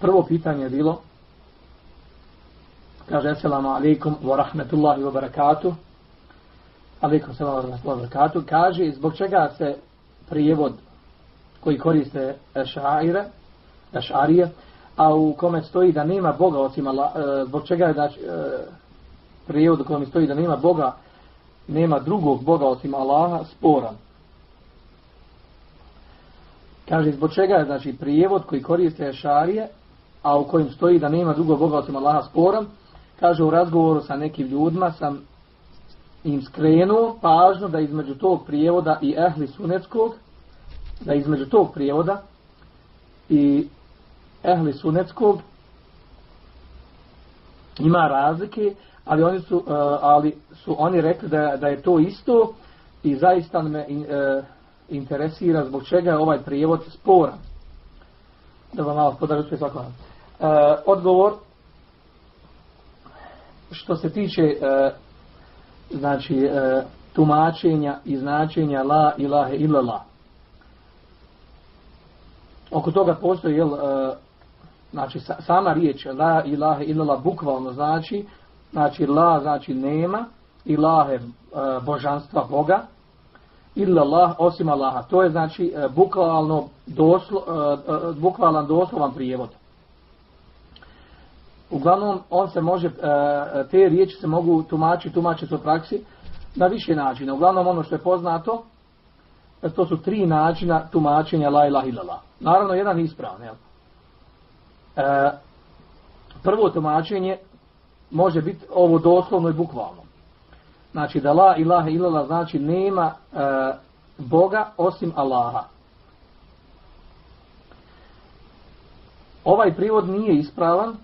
Prvo pitanje je bilo, kaže Assalamu alaikum wa rahmetullahi wa barakatuh. Alaikum salam wa rahmetullahi wa barakatuh. Kaže, zbog čega se prijevod koji koriste ešaire, ešarije, a u kome stoji da nema Boga osim Allah, e, zbog čega je znači, e, prijevod u kome stoji da nema Boga, nema drugog Boga osim Allaha, sporan. Kaže, zbog čega je znači prijevod koji koriste šarije, a u kojem stoji da nema drugog Boga osim Allaha sporan, kaže u razgovoru sa nekim ljudima sam im skrenuo pažnju da između tog prijevoda i ehli sunetskog, da između tog prijevoda i ehli sunetskog ima razlike, ali oni su, uh, ali su oni rekli da, da je to isto i zaista me uh, interesira zbog čega je ovaj prijevod sporan. Da vam malo podaru sve svako. Uh, odgovor što se tiče uh, znači uh, tumačenja i značenja la ilahe illallah. Oko toga postoji jel, znači sama riječ la ilahe illallah bukvalno znači znači la znači nema ilahe e, božanstva Boga illallah osim Allaha to je znači e, bukvalno doslo, e, bukvalan doslovan prijevod uglavnom on se može te riječi se mogu tumačiti tumačiti u praksi na više načina uglavnom ono što je poznato to su tri načina tumačenja la ilaha illallah naravno jedan ispravan jel? E, prvo tumačenje može biti ovo doslovno i bukvalno. Znači da la ilaha illallah znači nema e, Boga osim Allaha. Ovaj privod nije ispravan.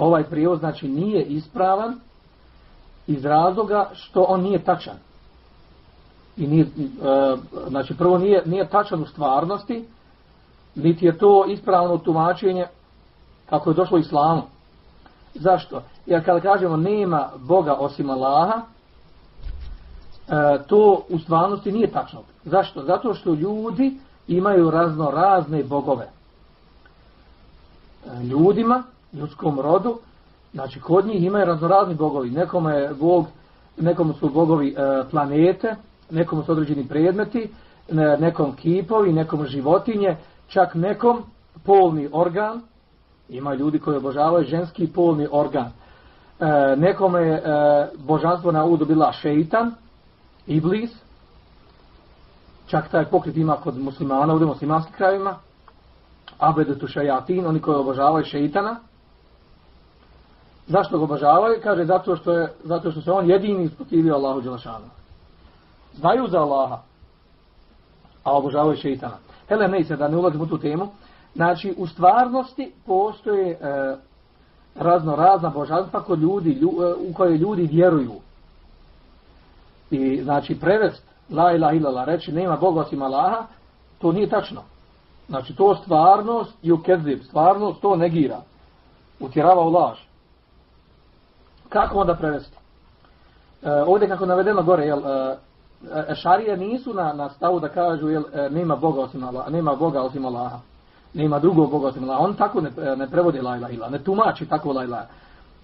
Ovaj privod znači nije ispravan iz razloga što on nije tačan i nije, e, znači prvo nije, nije tačan u stvarnosti, niti je to ispravno tumačenje kako je došlo islamu. Zašto? Jer kada kažemo nema Boga osim Allaha, e, to u stvarnosti nije tačno. Zašto? Zato što ljudi imaju razno razne bogove. E, ljudima, ljudskom rodu, znači kod njih imaju razno razni bogovi. Nekom je bog, nekom su bogovi e, planete, nekom su određeni predmeti, nekom kipovi, nekom životinje, čak nekom polni organ, ima ljudi koji obožavaju ženski polni organ. E, nekom je e, božanstvo na udu bila šeitan, iblis, čak taj pokret ima kod muslimana, u muslimanskim krajima, abedetu šajatin, oni koji obožavaju šeitana. Zašto ga obožavaju? Kaže, zato što, je, zato što se on jedini ispotivio Allahu Đelešanu znaju za Allaha, a obožavaju šeitana. Hele, ne se da ne ulazim u tu temu. Znači, u stvarnosti postoje e, razno razna božanstva kod ljudi, lju, e, u koje ljudi vjeruju. I znači, prevest la ilaha illallah, reći nema Boga osim Allaha, to nije tačno. Znači, to stvarnost i ukezib, stvarnost to negira. Utjerava u laž. Kako onda prevesti? E, ovdje kako navedeno gore, jel, e, Ešarije nisu na, na stavu da kažu jel, e, nema Boga osim Allaha, nema Boga osim Allaha. Nema drugog Boga osim Allaha. On tako ne, ne prevodi la ila, ne tumači tako la ilaha.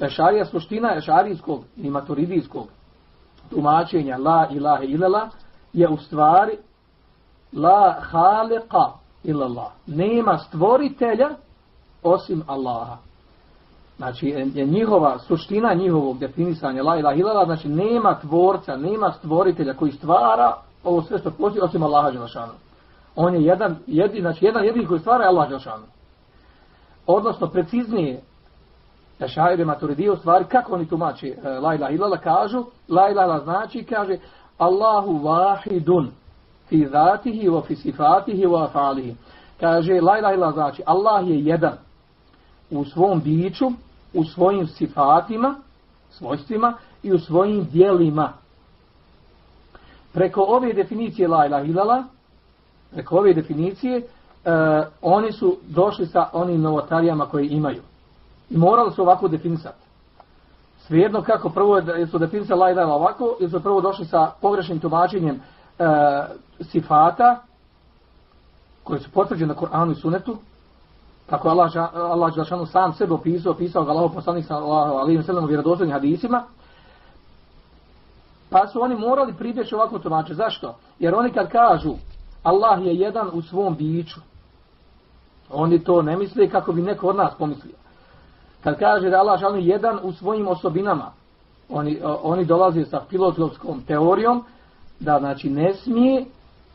Ešarija suština ešarijskog i maturidijskog tumačenja la ilaha ilala je u stvari la haliqa illallah. Nema stvoritelja osim Allaha. Znači, je njihova suština njihovog definisanja la ilaha illallah, znači nema tvorca, nema stvoritelja koji stvara ovo sve što postoji osim Allaha Đelšanu. On je jedan, jedin, znači jedan jedin koji stvara je Allah Đelšanu. Odnosno, preciznije, Ešajde Maturidije u stvari, kako oni tumači e, la ilaha illallah, kažu, la ilaha znači, kaže, Allahu vahidun fi zatihi wa fi sifatihi wa afalihi. Kaže, la ilaha illallah znači, Allah je jedan u svom biću, u svojim sifatima, svojstvima i u svojim dijelima. Preko ove definicije la ilaha ilala, preko ove definicije, uh, oni su došli sa onim novotarijama koje imaju. I morali su ovako definisati. Svejedno kako prvo su definisali la ilaha ovako, ili su prvo došli sa pogrešnim tumačenjem uh, sifata, koje su potvrđene na Koranu i Sunetu, kako Allah, Allah Đelšanu sam sebe opisao, opisao ga Allah poslanik sa alijim selem u vjerodostojnim hadisima, pa su oni morali pribjeći ovako tumače. Zašto? Jer oni kad kažu Allah je jedan u svom biću, oni to ne misle kako bi neko od nas pomislio. Kad kaže da Allah je jedan u svojim osobinama, oni, oni dolaze sa filozofskom teorijom da znači ne smije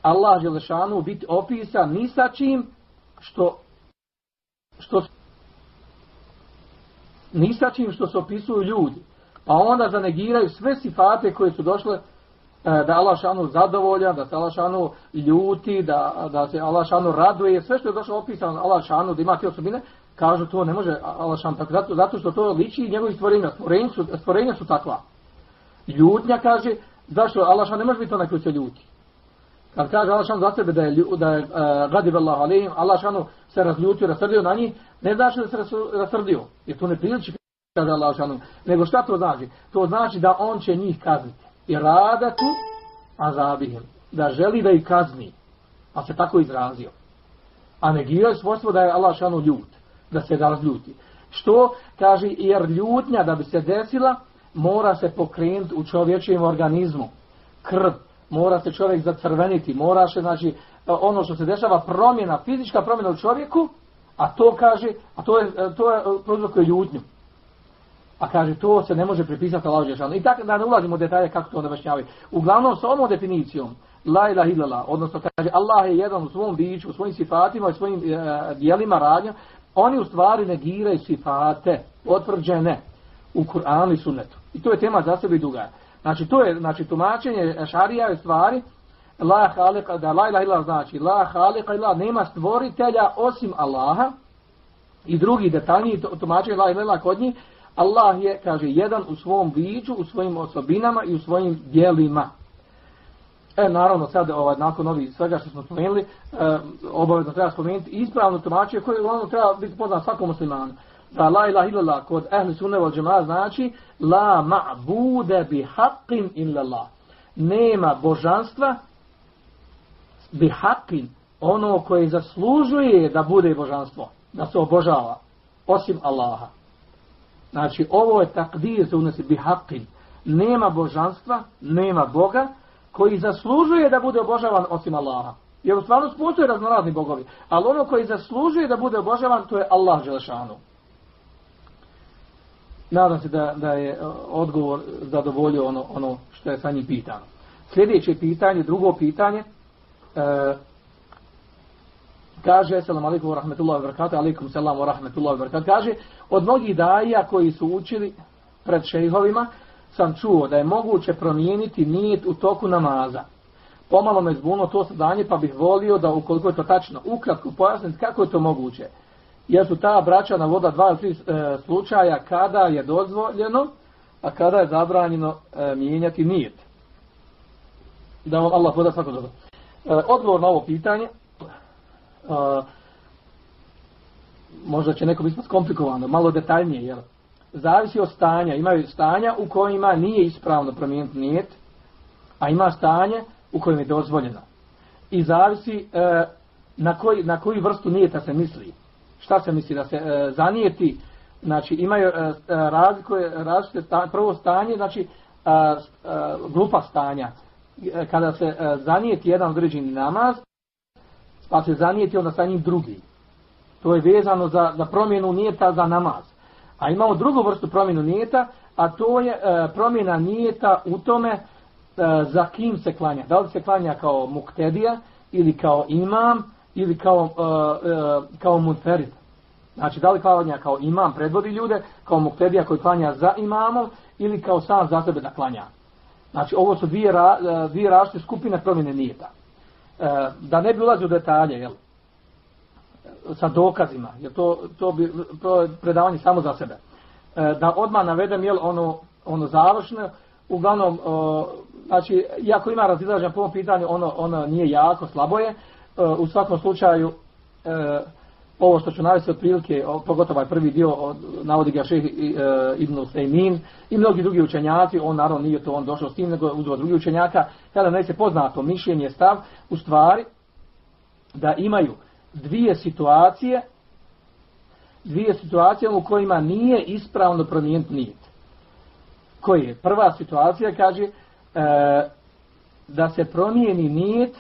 Allah Želešanu biti opisan ni sa čim što što ni sa čim što se opisuju ljudi. Pa onda zanegiraju sve sifate koje su došle e, da Allah šanu zadovolja, da se Allah šanu ljuti, da, da se Allah šanu raduje, sve što je došlo opisano Allah da ima te osobine, kažu to ne može Allah šanu tako, zato, zato što to liči njegovih stvorenja, stvorenja su, stvorenja su takva. Ljutnja kaže, zašto Allah ne može biti onaj koji se ljuti. Kad kaže Allah za sebe da je, da je uh, gadib Allah alihim, Allah šanu se razljutio, rasrdio na njih, ne znači da se rasrdio, jer to ne priliči kaže Allah šanu. Nego šta to znači? To znači da on će njih kazniti. I radatu azabihim. Da želi da ih kazni. A se tako izrazio. A negiraju svojstvo da je Allah šanu ljut. Da se razljuti. Što? Kaže, jer ljutnja da bi se desila, mora se pokrenuti u čovječjem organizmu. Krv. Mora se čovjek zacrveniti. Mora se, znači, ono što se dešava, promjena, fizička promjena u čovjeku, a to kaže, a to je, to je prozvokuje ljutnju. A kaže, to se ne može pripisati Allahu Đelešanu. I tako da ne ulazimo u detalje kako to objašnjavaju. Uglavnom, s ovom definicijom, la ilaha illallah, odnosno kaže, Allah je jedan u svom biću, u svojim sifatima i svojim e, dijelima radnja, oni u stvari negiraju sifate, potvrđene u Kur'anu i Sunnetu. I to je tema za sebe i duga. Znači, to je, znači, tumačenje šarija je stvari, la halika, da la ilaha illallah znači, la halika illallah, nema stvoritelja osim Allaha, i drugi detaljniji tumačenje la ilaha kod njih, Allah je, kaže, jedan u svom biću, u svojim osobinama i u svojim dijelima. E, naravno, sad, ovaj, nakon ovih svega što smo spomenuli, e, obavezno treba spomenuti ispravno tumačije koje ono treba biti poznat svakom muslimanu. Da la ilaha illallah kod ehli sunne wal džema znači la ma'bude bi haqqin illallah. Nema božanstva bi haqqin, ono koje zaslužuje da bude božanstvo, da se obožava, osim Allaha. Znači, ovo je takdir se unosi bihaqin. Nema božanstva, nema Boga, koji zaslužuje da bude obožavan osim Allaha. Jer u stvarnosti postoje raznorazni bogovi. Ali ono koji zaslužuje da bude obožavan, to je Allah Želešanu. Nadam se da, da je e, odgovor zadovoljio ono, ono što je sa njim pitano. Sljedeće pitanje, drugo pitanje, e, kaže, selam alaikum wa rahmetullahi wa barakatuh, alaikum selam wa rahmetullahi wa barakatuh, kaže, od mnogih daja koji su učili pred šejhovima, sam čuo da je moguće promijeniti nijet u toku namaza. Pomalo me zbuno to sadanje, pa bih volio da ukoliko je to tačno, ukratko pojasniti kako je to moguće. Jer su ta braćana voda dva ili tri e, slučaja kada je dozvoljeno, a kada je zabranjeno e, mijenjati nijet. Da vam Allah poda svako dobro. E, odgovor na ovo pitanje, uh, možda će neko biti komplikovano, malo detaljnije, jer zavisi od stanja. Imaju stanja u kojima nije ispravno promijeniti nijet, a ima stanje u kojem je dozvoljeno. I zavisi uh, na, koji, na koju vrstu nijeta se misli. Šta se misli? Da se uh, zanijeti, znači imaju uh, razlikuje, različite stanje, prvo stanje, znači uh, uh, grupa stanja, kada se zanijeti jedan određeni namaz, pa se zanijeti onda sa njim drugi. To je vezano za, za promjenu nijeta za namaz. A imamo drugu vrstu promjenu nijeta, a to je e, promjena nijeta u tome e, za kim se klanja. Da li se klanja kao muktedija, ili kao imam, ili kao, e, e, kao munferid. Znači, da li klanja kao imam predvodi ljude, kao muktedija koji klanja za imamom, ili kao sam za sebe da klanja. Znači, ovo su dvije, ra, e, dvije različite skupine promjene nijeta. Da ne bi ulazio u detalje, jel? sa dokazima, jer to, to bi to je predavanje samo za sebe. Da odmah navedem jel ono ono završno, uglavnom znači iako ima razilaženje po ovom pitanju, ono ono nije jako, slabo je. E, u svakom slučaju e, ovo što ću navesti otprilike, pogotovo ovaj prvi dio od, navodi ga šeh e, Ibn Usaymin i mnogi drugi učenjaci, on naravno nije to on došao s tim, nego uzvo drugi učenjaka, kada ne se poznato mišljenje stav, u stvari, da imaju dvije situacije, dvije situacije u kojima nije ispravno promijeniti nijet. Koji je? Prva situacija kaže da se promijeni nijet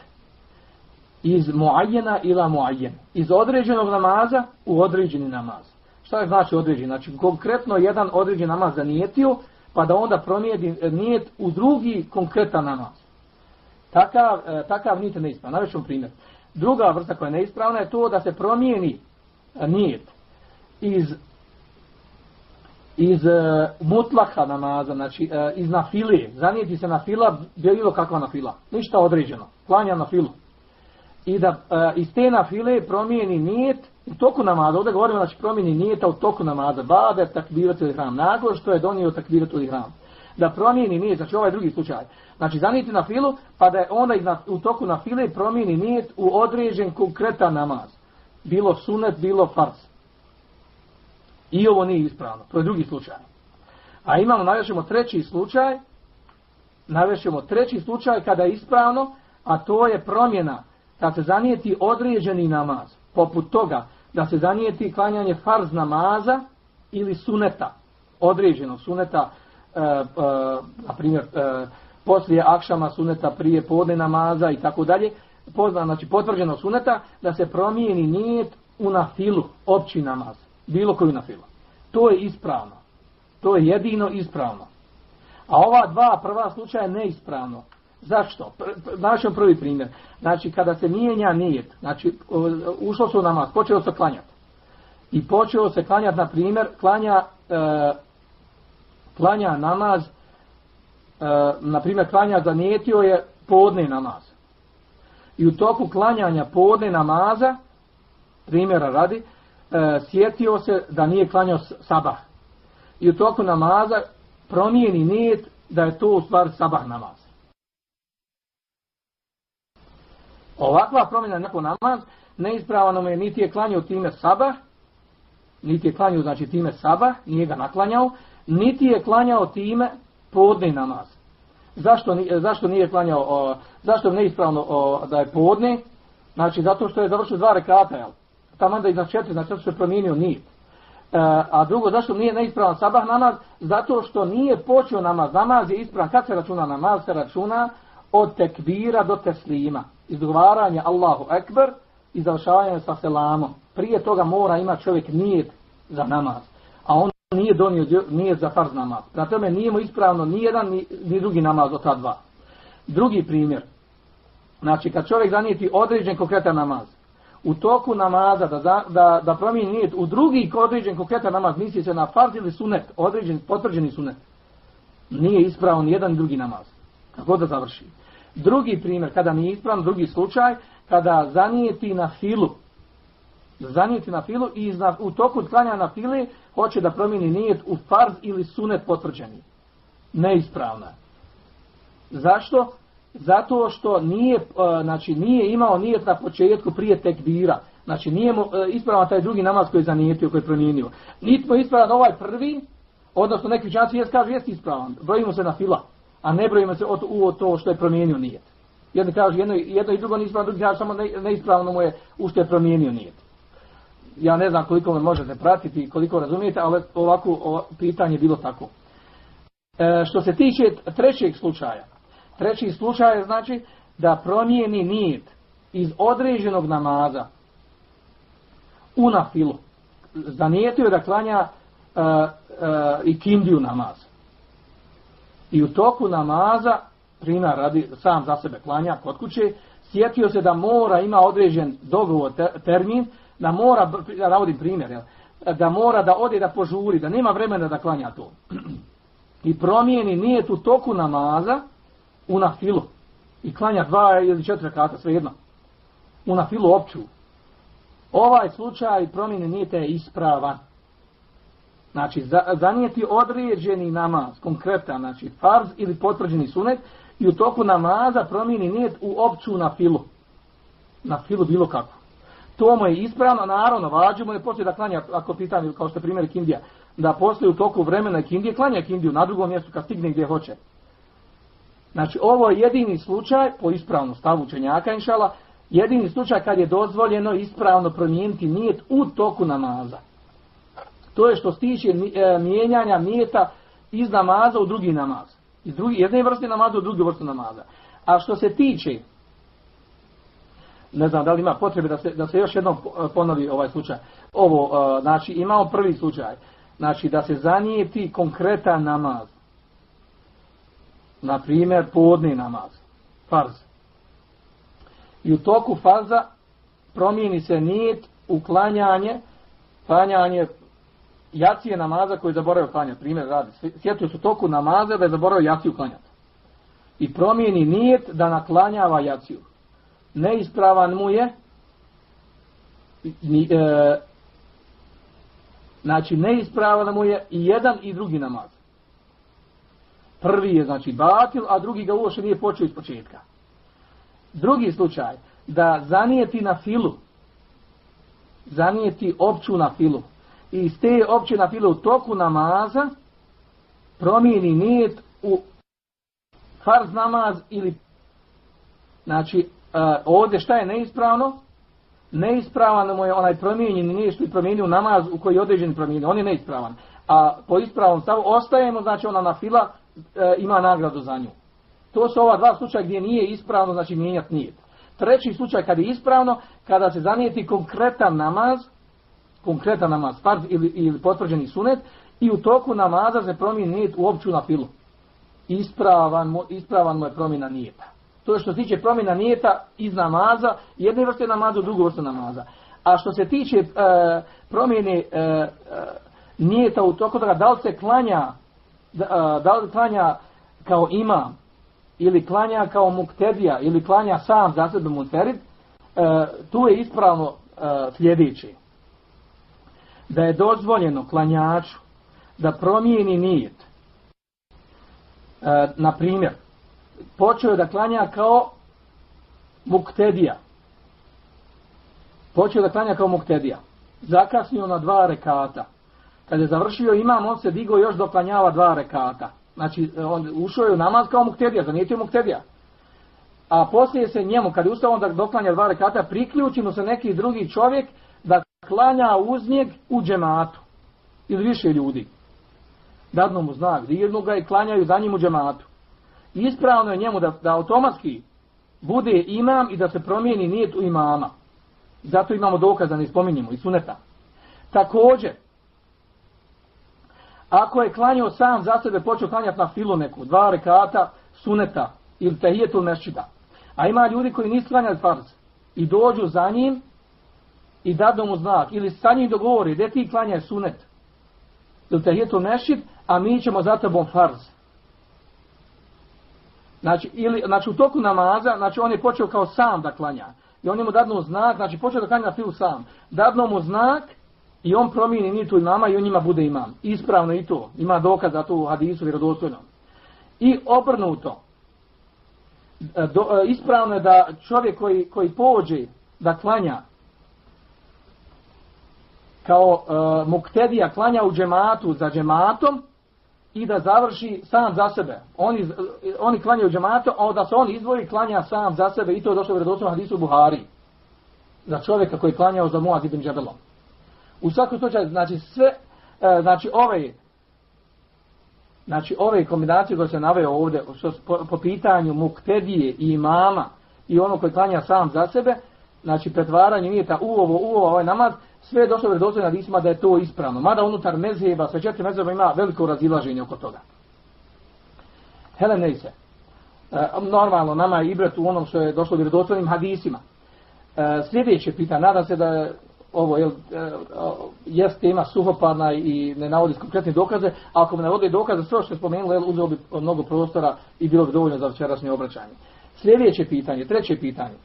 iz muajjena ila muajjen. Iz određenog namaza u određeni namaz. Šta je znači određeni? Znači konkretno jedan određeni namaz zanijetio, pa da onda promijeni nijet u drugi konkretan namaz. Takav, e, takav nijet je neispravan. Navećemo primjer. Druga vrsta koja je neispravna je to da se promijeni nijet iz iz uh, mutlaka namaza, znači iz nafile, zanijeti se na fila, bilo kakva na fila, ništa određeno, klanja na filu. I da uh, iz te nafile promijeni nijet u toku namaza, ovdje govorimo znači promijeni nijeta u toku namaza, bade takbiratu ili hram, nakon što je donio takbiratu ili hram. Da promijeni nijet, znači ovaj drugi slučaj, znači zanijeti na filu, pa da je onda na, u toku na file promijeni nijet u određen konkretan namaz. Bilo sunet, bilo fars. I ovo nije ispravno. To je drugi slučaj. A imamo, navješemo treći slučaj, navješemo treći slučaj kada je ispravno, a to je promjena da se zanijeti određeni namaz. Poput toga da se zanijeti klanjanje farz namaza ili suneta. Određenog suneta, e, e, na primjer, e, poslije akšama suneta prije podne namaza i tako dalje. Pozna, znači potvrđeno suneta da se promijeni nijet u nafilu, opći namaz bilo koju na filu. To je ispravno. To je jedino ispravno. A ova dva prva slučaja neispravno. Zašto? Našem prvi primjer. Znači, kada se mijenja nijet, znači, ušlo se u namaz, počeo se klanjati. I počeo se klanjati, na primjer, klanja, e, klanja namaz, e, na primjer, klanja zanijetio je podne namaz. I u toku klanjanja podne namaza, primjera radi, e, sjetio se da nije klanjao sabah. I u toku namaza promijeni nijet da je to u stvari sabah namaz. Ovakva promjena neko namaz, neispravano je niti je klanjao time sabah, niti je klanjao znači time sabah, nije ga naklanjao, niti je klanjao time podne namaz. Zašto, zašto nije klanjao, o, zašto je neispravno o, da je podne? Znači, zato što je završio dva rekata, jel? tamo da iznad četiri, znači što se promijenio nijet. E, a drugo, zašto nije neispravan sabah namaz? Zato što nije počeo namaz. Namaz je ispravan. Kad se računa namaz? Se računa od tekbira do teslima. Izgovaranje Allahu Ekber i završavanje sa selamom. Prije toga mora ima čovjek nijet za namaz. A on nije donio nijet za farz namaz. Na tome nije mu ispravno ni jedan ni, ni drugi namaz od ta dva. Drugi primjer. Znači, kad čovjek zanijeti određen konkretan namaz, u toku namaza da, da, da promijeni nijet u drugi određen konkretan namaz, misli se na farz ili sunet, određen, potvrđeni sunet, nije ispravan jedan drugi namaz. Kako da završi? Drugi primjer, kada nije ispravan, drugi slučaj, kada zanijeti na filu, zanijeti na filu i u toku klanja na file hoće da promijeni nijet u farz ili sunet potvrđeni. Neispravna. Zašto? zato što nije, e, znači, nije imao nijet na početku prije tekbira. Znači nije e, ispravan taj drugi namaz koji je zanijetio, koji je promijenio. Niti mu ispravan ovaj prvi, odnosno neki učanci jes kažu jest ispravan. Brojimo se na fila, a ne brojimo se od, u to što je promijenio nijet. Jedno kaže jedno, jedno i drugo nije ispravan, drugi samo ne, neispravno mu je u što je promijenio nijet. Ja ne znam koliko me možete pratiti i koliko razumijete, ali ovako ovo pitanje je bilo tako. E, što se tiče trećeg slučaja, Treći slučaj je znači da promijeni nijet iz određenog namaza u nafilu. Zanijetio da klanja uh, uh, i kindiju namaz. I u toku namaza, primjer radi sam za sebe klanja kod kuće, sjetio se da mora ima određen dogovor, te, termin, da mora, ja navodim primjer, jel, da mora da ode da požuri, da nema vremena da klanja to. I promijeni nijet u toku namaza, u nafilu i klanja dva ili četiri kata, sve jedno. U nafilu opću. Ovaj slučaj promjene nijete je ispravan. Znači, za, zanijeti određeni namaz, konkretan, znači farz ili potvrđeni sunet, i u toku namaza promijeni nijet u opću na filu. Na filu bilo kako. To mu je ispravno, naravno, vađu mu je poslije da klanja, ako pitan, kao što je primjer Kindija, da poslije u toku vremena Kindije klanja Kindiju na drugom mjestu kad stigne gdje hoće. Znači, ovo je jedini slučaj, po ispravnom stavu učenjaka, inšala, Jedini slučaj kad je dozvoljeno ispravno promijeniti nijet u toku namaza. To je što stiče e, mijenjanja nijeta iz namaza u drugi namaz. Iz drugi, jedne vrste namaza u drugi vrste namaza. A što se tiče, ne znam da li ima potrebe da se, da se još jednom ponovi ovaj slučaj. Ovo, e, znači imamo prvi slučaj. Znači da se zanijeti konkretan namaz. Na primjer, podni namaz. Farz. I u toku farza promijeni se nijet uklanjanje, klanjanje jacije namaza koji zaboravio klanjati. Primjer radi. Sjetio su toku namaza da je zaboravio jaciju klanjati. I promijeni nijet da naklanjava jaciju. Neispravan mu je e, znači neispravan mu je i jedan i drugi namaz. Prvi je znači batil, a drugi ga uopšte nije počeo iz početka. Drugi slučaj, da zanijeti na filu, zanijeti opću na filu, i iz te opće na u toku namaza, promijeni nijet u farz namaz ili, znači, uh, ovdje šta je neispravno? Neispravan mu je onaj promijenjeni nijet što je promijenio namaz u koji je određen promijenio, on je neispravan. A po ispravom stavu ostajemo, znači ona na fila uh, ima nagradu za nju. To su ova dva slučaja gdje nije ispravno, znači mijenjati nijet. Treći slučaj kad je ispravno, kada se zanijeti konkretan namaz, konkretan namaz, farz ili, ili potvrđeni sunet, i u toku namaza se promijeni nijet u opću na filu. Ispravan mu, ispravan mu je promjena nijeta. To je što se tiče promjena nijeta iz namaza, jedne vrste namaza u drugu vrstu namaza. A što se tiče e, promjene e, e, nijeta u toku toga, da li se klanja, da, da li klanja kao imam, ili klanja kao muktedija, ili klanja sam za sebe munterid, e, tu je ispravno e, sljedeće. Da je dozvoljeno klanjaču da promijeni nijet. E, na primjer, počeo je da klanja kao muktedija. Počeo da klanja kao muktedija. Zakasnio na dva rekata. Kad je završio imam, on se digo još doklanjava dva rekata. Znači, on ušao je u namaz kao muktedija, zanijetio muktedija. A poslije se njemu, kad je ustao on da doklanja dva rekata, priključi mu se neki drugi čovjek klanja uz njeg u džematu. Ili više ljudi. Dadno mu znak, dirnu ga i klanjaju za njim u džematu. Ispravno je njemu da, da automatski bude imam i da se promijeni nijet u imama. Zato imamo dokaz da ne spominjemo i suneta. Također, Ako je klanjao sam za sebe, počeo klanjati na filu neku, dva rekata suneta ili tehijetu mešćida. A ima ljudi koji nisu klanjali farz i dođu za njim i dadu mu znak. Ili sa njim dogovori, gdje ti klanjaj sunet ili tehijetu mešćid, a mi ćemo za tebom farz. Znači, ili, znači u toku namaza, znači on je počeo kao sam da klanja. I on mu dadnu znak, znači počeo da klanja na filu sam. Dadnu mu znak I on promijeni ni tu imama i on njima bude imam. Ispravno i to. Ima dokaz za to u hadisu vjerodostojno. I obrnuto. E, e, ispravno je da čovjek koji, koji pođe da klanja kao uh, muktedija klanja u džematu za džematom i da završi sam za sebe. Oni, oni klanjaju džematu, a da se on izdvoji klanja sam za sebe i to je došlo u vjerodostojnom hadisu Buhari. Za čovjeka koji klanjao za Muaz ibn Džabelom. U svakom slučaju, znači sve, e, znači ove, znači ove kombinacije koje se naveo ovdje, po, po pitanju muktedije i imama i ono koji klanja sam za sebe, znači pretvaranje nije ta u ovo, u ovo, ovaj namaz, sve je došlo vredosljeno na disma da je to ispravno. Mada unutar mezheba, sve četiri mezheba ima veliko razilaženje oko toga. Hele, ne se. E, normalno, nama je ibret u onom što je došlo vredosljivim hadisima. E, sljedeće pita, nadam se da ovo je e, jest tema suhoparna i ne navodi konkretne dokaze, a ako me navodi dokaze, sve što je spomenulo, jel, uzeo bi mnogo prostora i bilo bi dovoljno za včerašnje obraćanje. Sljedeće pitanje, treće pitanje.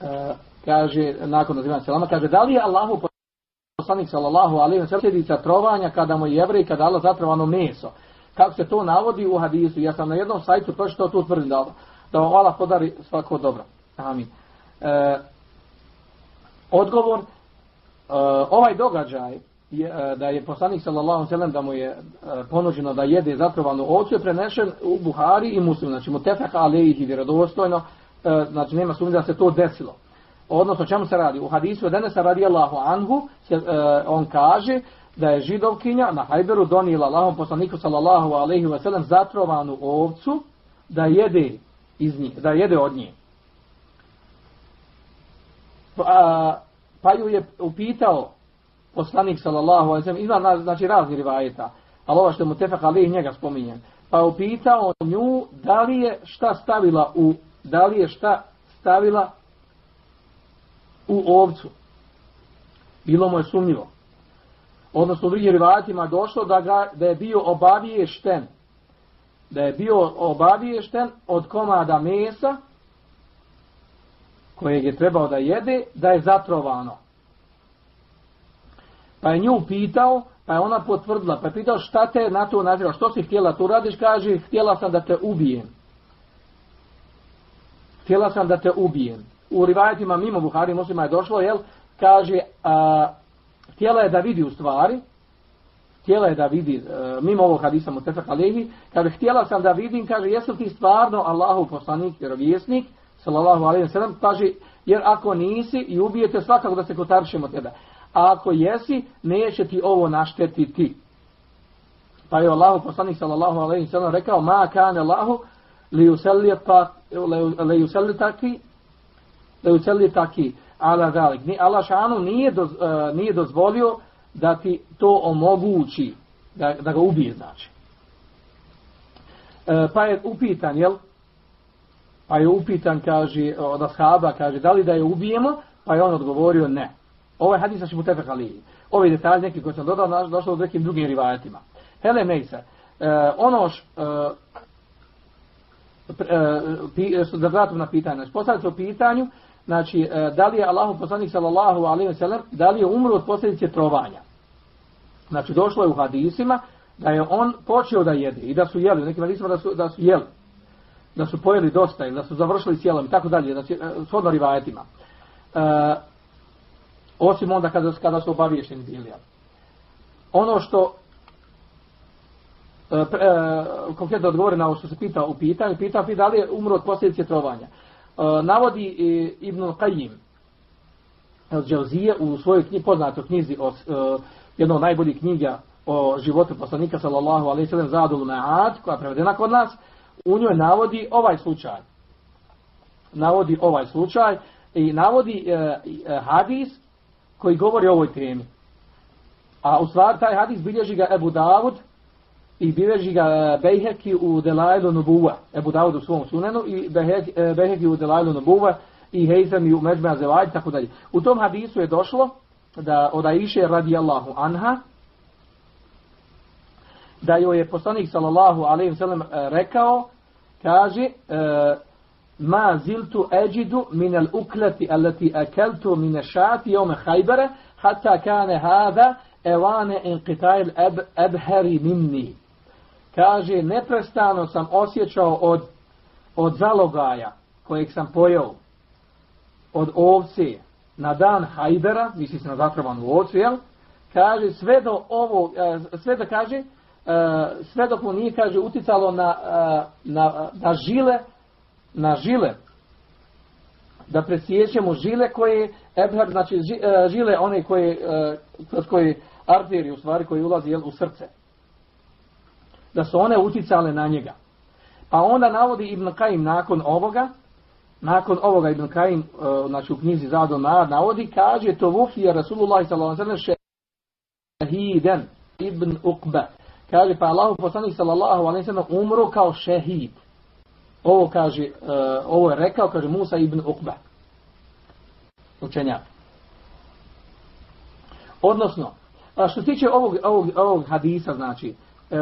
E, kaže, nakon nazivanja selama, kaže, da li je Allahu poslanik sallallahu alaihi sallam trovanja kada mu je jevrej, kada Allah zatrovano meso? Kako se to navodi u hadisu? Ja sam na jednom sajtu pročitao tu tvrdim da, da vam Allah podari svako dobro. Amin. E, Odgovor, uh, ovaj događaj, je, uh, da je poslanik sallallahu sallam da mu je uh, ponuđeno da jede zatrovanu ovcu, je prenešen u Buhari i Muslim, znači mu tefek alejih i vjerodostojno, e, znači nema sumnje da se to desilo. Odnosno, čemu se radi? U hadisu Denesa radijallahu anhu, se, e, on kaže da je židovkinja na Hajberu donijela Allahom poslaniku sallallahu alaihi wa sallam zatrovanu ovcu da jede iz nje, da jede od nje. Pa, pa ju je upitao poslanik sallallahu alaihi sallam, ima znači razni rivajeta, ali ovo što mu tefak ali njega spominjem. Pa upitao nju da li je šta stavila u, da li je šta stavila u ovcu. Bilo mu je sumnjivo. Odnosno u drugim rivajatima došlo da, ga, da je bio obaviješten da je bio obaviješten od komada mesa kojeg je trebao da jede, da je zatrovano. Pa je nju pitao, pa je ona potvrdila, pa je pitao šta te na to nazira, što si htjela tu radiš, kaže htjela sam da te ubijem. Htjela sam da te ubijem. U rivajetima mimo Buhari muslima je došlo, jel, kaže, a, htjela je da vidi u stvari, htjela je da vidi, e, mimo ovog hadisa mu tefak alehi, kaže, htjela sam da vidim, kaže, jesu ti stvarno Allahu poslanik, vjerovjesnik, sallallahu alaihi sallam, kaže, jer ako nisi i ubijete svakako da se kotaršimo tebe. A ako jesi, neće ti ovo naštetiti. Pa je Allahu poslanik, sallallahu alaihi wa sallam, rekao, ma kane Allahu, li usellitaki, li usellitaki, ala zalik. Allah šanu nije, doz, uh, nije dozvolio da ti to omogući, da, da ga ubije, znači. E, pa je upitan, jel? Pa je upitan, kaže, od ashaba, kaže, da li da je ubijemo? Pa je on odgovorio, ne. Ovo je hadis, znači mu tebe halili. Ovi detalji, neki koji sam dodao, došlo u nekim drugim rivajatima. Hele, Mejsa, e, ono š, e, e, da vratim na pitanje, znači, postavite o pitanju, znači, e, da li je Allahu poslanik sallallahu alaihi wa sallam, da li je umro od posljedice trovanja. Znači, došlo je u hadisima da je on počeo da jede i da su jeli, u nekim hadisima da su, da su jeli, da su pojeli dosta ili da su završili sjelom i tako dalje, da su shodno rivajetima. E, osim onda kada, kada su obaviješeni bili. Ono što konkretno odgovore na ovo što se pita u pitanju, pita da li je umro od posljedice trovanja. E, navodi Ibn Qayyim Dželzije u svojoj knjizi, poznatoj knjizi o jedno od najboljih knjiga o životu poslanika sallallahu alejhi ve sellem Zadul Ma'ad koja je prevedena kod nas, u njoj navodi ovaj slučaj. Navodi ovaj slučaj i navodi uh, hadis koji govori o ovoj temi. A u stvari taj hadis bilježi ga Ebu Davud i bilježi ga Bejheki u Delajlu Nubuva, Ebu Davud u svom sunenu i Bejheki u Delajlu Nubuva i Heizem i u Međme Azevaj, tako dalje. U tom hadisu je došlo da od Aisha radijallahu anha da joj je poslanik sallallahu alejhi ve sellem rekao kaže ma ziltu ajidu min al-uklati allati akaltu min ash-shati yawm Khaybar hatta kana hadha ewane inqita'il abhari minni kaže neprestano sam osjećao od od zalogaja kojeg sam pojeo od ovce na dan Hajdera, misli se na zatrovanu ovcu, jel? Kaže, sve do ovo, e, sve da kaže, e, sve dok mu nije, kaže, uticalo na, e, na, na žile, na žile, da presjećemo žile koje, ebhar, znači žile one koje, kroz koje arterije, u stvari, koje ulazi jel, u srce. Da su one uticale na njega. Pa onda navodi Ibn Kajim nakon ovoga, nakon ovoga Ibn Kajim, uh, znači u knjizi Zado Nar, navodi, kaže to vufija Rasulullah s.a.v. šehiden Ibn Uqba. Kaže, pa Allahu poslanik sallallahu alaihi sallam umro kao šehid. Ovo kaže, uh, ovo je rekao, kaže Musa ibn Uqba. Učenjak. Odnosno, što se tiče ovog, ovog, ovog hadisa, znači,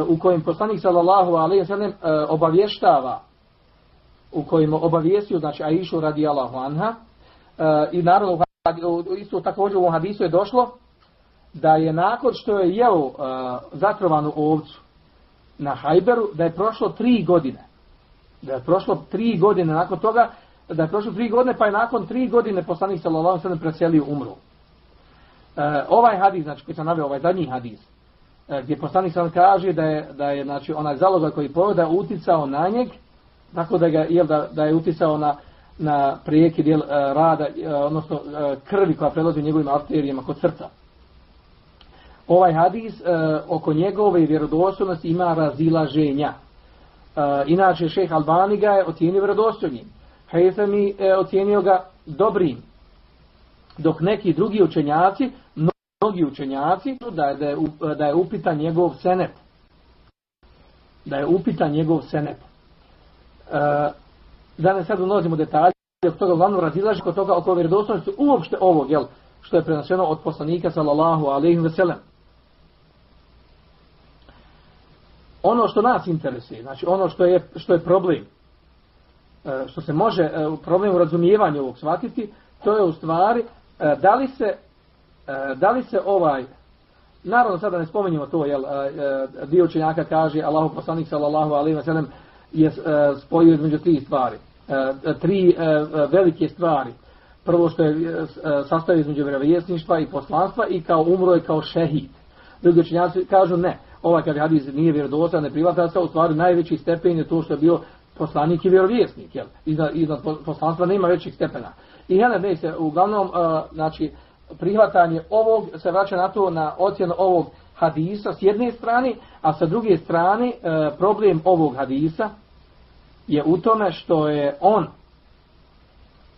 u kojem poslanik sallallahu alaihi sallam uh, obavještava u kojim obavijestio, znači Aishu radijallahu anha, e, i naravno isto također u hadisu je došlo da je nakon što je jeo e, zatrovanu ovcu na Hajberu, da je prošlo tri godine. Da je prošlo tri godine nakon toga, da je prošlo tri godine, pa je nakon tri godine poslanik sallallahu sallam preselio umru. E, ovaj hadis, znači koji sam naveo, ovaj zadnji hadis, e, gdje poslanik sallam kaže da je, da je znači, onaj zaloga koji poveda uticao na njeg, tako da ga jel da, da je utisao na na prijeki dijel rada, odnosno krvi koja prelazi njegovim arterijama kod srca. Ovaj hadis oko njegove vjerodostojnosti ima razilaženja. Inače, šeh Albani ga je ocijenio vjerodostojnim. Haythami je ocijenio ga dobrim. Dok neki drugi učenjaci, mnogi učenjaci, da je, da je, da je upitan njegov senet. Da je upitan njegov senet. E, da ne sad ulazimo detalje, oko toga uglavnom razilaži kod toga oko vjerodostojnosti uopšte ovog, jel, što je preneseno od poslanika sallallahu alejhi ve sellem. Ono što nas interesuje, znači ono što je što je problem, e, što se može e, problem u razumijevanju ovog shvatiti, to je u stvari e, da li se da li se ovaj naravno sada ne spominjemo to jel dio učenjaka kaže Allahu poslanik sallallahu alejhi ve sellem je spojio između tri stvari tri velike stvari prvo što je sastavio između vjerovjesništva i poslanstva i kao umro je kao šehid drugi učenjaci kažu ne ovaj kad hadis nije vjerodostan, ne prihvata se, u stvari najveći stepen je to što je bio poslanik i vjerovjesnik, jel? Iznad, iznad poslanstva nema većih stepena. I hele, ne se, uglavnom, znači, prihvatanje ovog se vraća na to, na ocjenu ovog hadisa s jedne strane, a sa druge strane uh, problem ovog hadisa je u tome što je on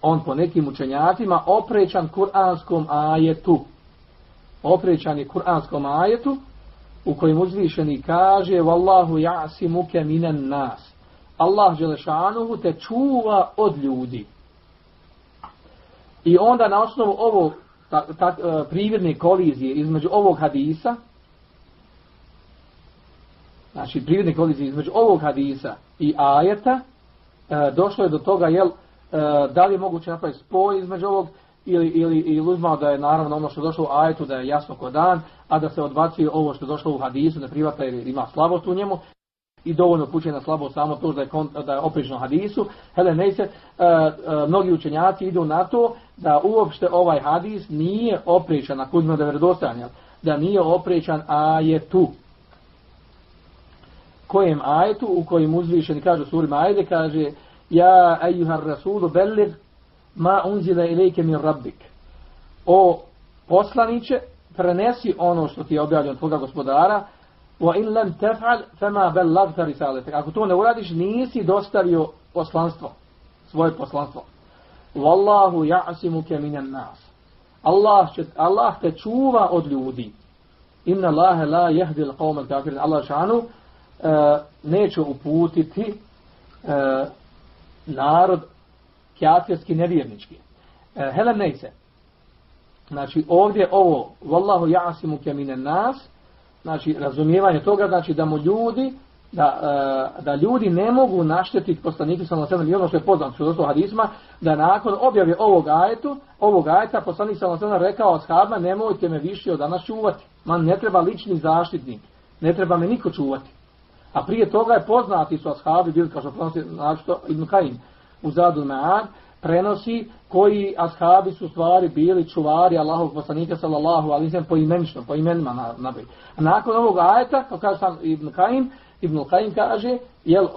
on po nekim učenjacima oprećan kuranskom ajetu. Oprećan je kuranskom ajetu, u kojem uzvišeni kaže Wallahu ja'simuke minen nas. Allah Đelešanuhu te čuva od ljudi. I onda na osnovu ovog ta, ta, e, privredne kolizije između ovog hadisa znači privredne kolizije između ovog hadisa i ajeta e, došlo je do toga jel, e, da li je moguće napraviti spoj između ovog ili, ili, ili uzmao da je naravno ono što je došlo u ajetu da je jasno ko dan, a da se odbacuje ovo što je došlo u hadisu, ne privata jer ima slabost u njemu i dovoljno puće na slabost samo to da je, da je oprično hadisu. Hele, ne se, uh, uh, mnogi učenjaci idu na to da uopšte ovaj hadis nije opričan, na kudno da je da nije opričan ajetu. Kojem ajetu, u kojem uzvišeni kaže surima ajde, kaže Ja, ejuhar rasulu, bellir, ma unzile ilike min rabbik. O poslaniće, prenesi ono što ti je objavljeno od tvoga gospodara, in lam taf'al fama ballagta risalatak. Ako to ne uradiš, nisi dostavio poslanstvo, svoje poslanstvo. Wallahu ya'simuka minan nas. Allah će, Allah te čuva od ljudi. Inna Allahe la yahdi al-qawma al-kafirin. Allah šanu uh, neće uputiti uh, narod kjafirski nevjernički. E, Helen Neise. Znači ovdje ovo Wallahu ja'asimu kemine nas znači razumijevanje toga znači da mu ljudi da, e, da ljudi ne mogu naštetiti poslaniku sallallahu alejhi i ono što je poznato došlo hadisma da nakon objave ovog ajetu ovog ajeta poslanik sallallahu alejhi rekao ashabima nemojte me više od danas čuvati. Man ne treba lični zaštitnik ne treba me niko čuvati. A prije toga je poznati su ashabi bili kao što znači to Ibn Kajim u Zadu Ma'ad, prenosi koji ashabi su stvari bili čuvari Allahov poslanika sallallahu alaihi sallam po imenično, po imenima na, na nakon ovog ajeta, kao kaže sam Ibn Kajim, Ibn Kajim kaže, jel,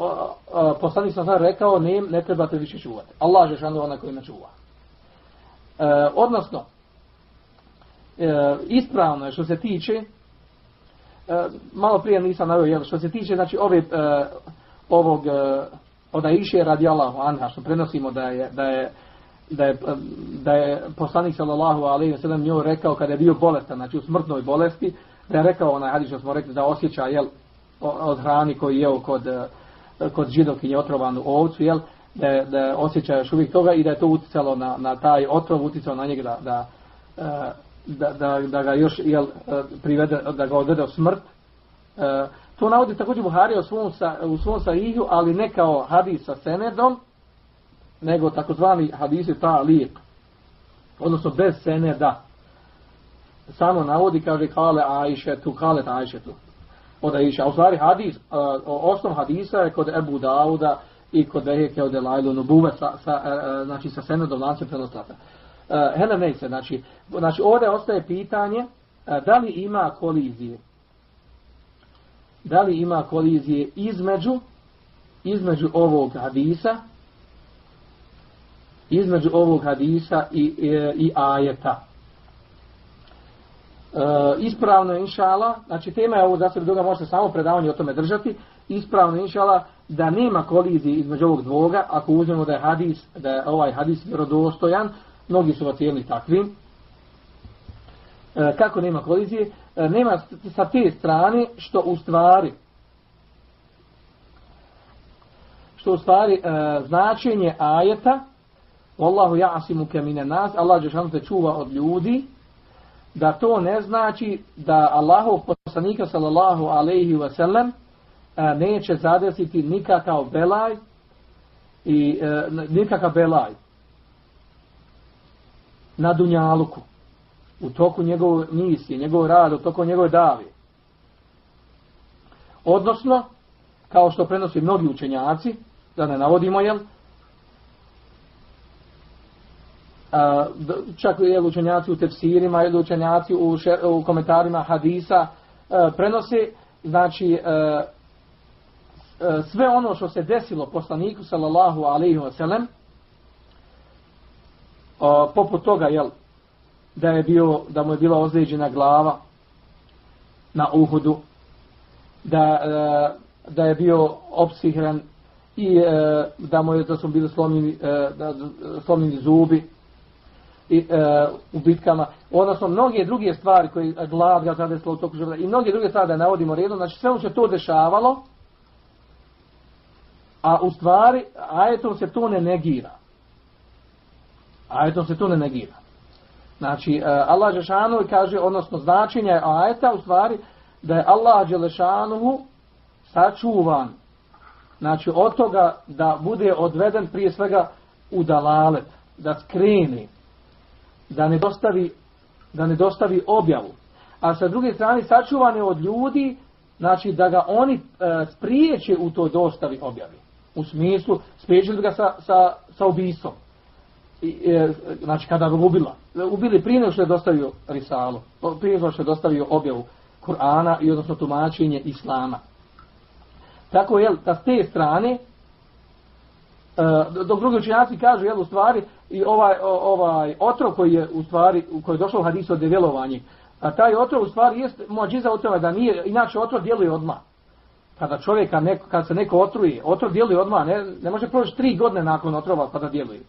poslanik sam rekao, ne, ne trebate više čuvati. Allah je šanu onaj koji čuva. E, odnosno, e, ispravno je što se tiče, e, malo prije nisam navio, jel, što se tiče, znači, ove, e, ovog, e, od Aisha radijallahu anha što prenosimo da je da je da je, da je poslanik sallallahu alejhi ve sellem njoj rekao kada je bio bolestan, znači u smrtnoj bolesti, da je rekao onaj hadis što smo rekli da osjeća jel od hrani koji je kod kod židovkinje otrovanu ovcu, jel, da, da osjeća još uvijek toga i da je to uticalo na, na taj otrov, uticalo na njega da, da, da, da, da ga još jel, privede, da ga odvede u smrt. To navodi također Buhari u svom, u svom ali ne kao hadis sa senedom, nego takozvani hadisi ta lijek. Odnosno bez seneda. Samo navodi, kaže, kale Ajše tu, kale Ajše tu. Od Ajše. A u stvari hadis, osnov hadisa je kod Ebu Dauda i kod Veheke od Elajlu Nubuve, sa, sa, uh, znači sa senedom lancem prenoslata. Hele ne se, znači, znači ovdje ostaje pitanje da li ima kolizije da li ima kolizije između između ovog hadisa između ovog hadisa i, i, i ajeta. E, ispravno inšala, znači tema je ovo da se druga možete samo predavanje o tome držati, ispravno inšala da nema kolizije između ovog dvoga, ako uzmemo da je hadis, da je ovaj hadis vjerodostojan, mnogi su ocijeli takvim. E, kako nema kolizije? E, nema sa te strane što u stvari što u stvari e, značenje ajeta Wallahu ja'asimu kemine nas Allah Đešanu te čuva od ljudi da to ne znači da Allahov poslanika sallallahu alaihi wa sallam e, neće zadesiti nikakav belaj i nikakav belaj na dunjaluku u toku njegove misije, njegov rad, u toku njegove davi. Odnosno, kao što prenosi mnogi učenjaci, da ne navodimo, jel, a, čak i učenjaci u tefsirima ili učenjaci u, šer, u komentarima hadisa a, prenose znači a, a, sve ono što se desilo poslaniku sallallahu alejhi ve sellem poput toga jel da je bio da mu je bila ozlijeđena glava na Uhudu da, da je bio opsihren i da mu je da su bili slomljeni, da, slomljeni zubi i, e, u bitkama, odnosno mnoge druge stvari koje glad ga zadeslo u toku života i mnoge druge stvari da navodimo redom, znači sve se to dešavalo, a u stvari ajetom se to ne negira. Ajetom se to ne negira. Znači, e, Allah Žešanu kaže, odnosno značenje ajeta u stvari da je Allah Žešanu sačuvan znači od toga da bude odveden prije svega u dalalet, da skreni, da ne dostavi da ne dostavi objavu. A sa druge strane sačuvane od ljudi, znači da ga oni e, spriječe u to dostavi objavi. U smislu, spriječili ga sa, sa, sa ubijstvom. E, znači kada ga ubila. Ubili prije što je dostavio risalu. Prije što je dostavio objavu Kur'ana i odnosno tumačenje Islama. Tako je, da s te strane, e, dok drugi učinjaci kažu, jel, u stvari, i ovaj, ovaj otrov koji je u stvari, u kojoj je došao hadis o develovanju, a taj otrov u stvari jest mođiza u tome da nije, inače otrov djeluje odmah. Kada čovjeka, neko, kad se neko otruje, otrov djeluje odmah, ne, ne može proći tri godine nakon otrova pa da djeluje.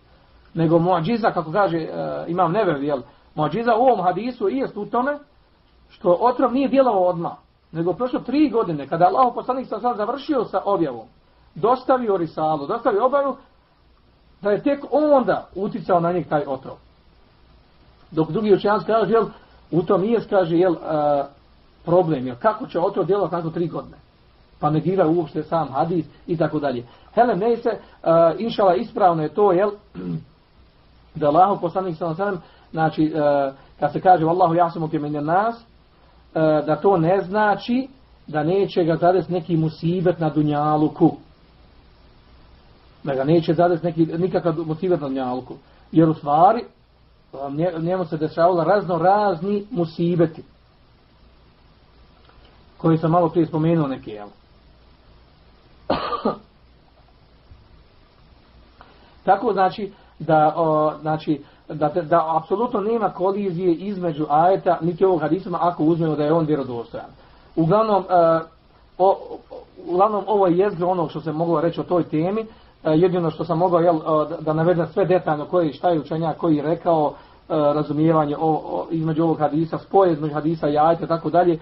Nego mođiza, kako kaže, uh, imam never, jel, mođiza u ovom hadisu jest u tome što otrov nije djelovao odmah, nego prošlo tri godine, kada Allah poslanik sam sad završio sa objavom, dostavio risalu, dostavio objavu, da je tek onda uticao na njeg taj otrov. Dok drugi učenjac kaže, jel, u tom nije, kaže, jel, a, problem, jel, kako će otrov djelovati nakon tri godine. Pa negira uopšte sam hadis i tako dalje. Hele, ne se, uh, inšala, ispravno je to, jel, da Allah poslanik sallam, znači, uh, kad se kaže, Wallahu jasamo kemenje nas, uh, da to ne znači da neće ga zadesi neki musibet na dunjaluku da ga neće zadeti neki, nikakav musibet na njalku. Jer u stvari, njemu se dešavalo razno razni musibeti. Koji sam malo prije spomenuo neke, jel? Tako znači, da, o, znači, da, da, apsolutno nema kolizije između ajeta niti ovog hadisma ako uzmemo da je on vjerodostojan. Uglavnom, uh, o, uglavnom ovo je jezgro ono što se moglo reći o toj temi, E, jedino što sam mogao jel, da navedem sve detaljno koji šta je učenja koji je rekao e, razumijevanje o, o, između ovog hadisa spoje između hadisa i ajte tako dalje e,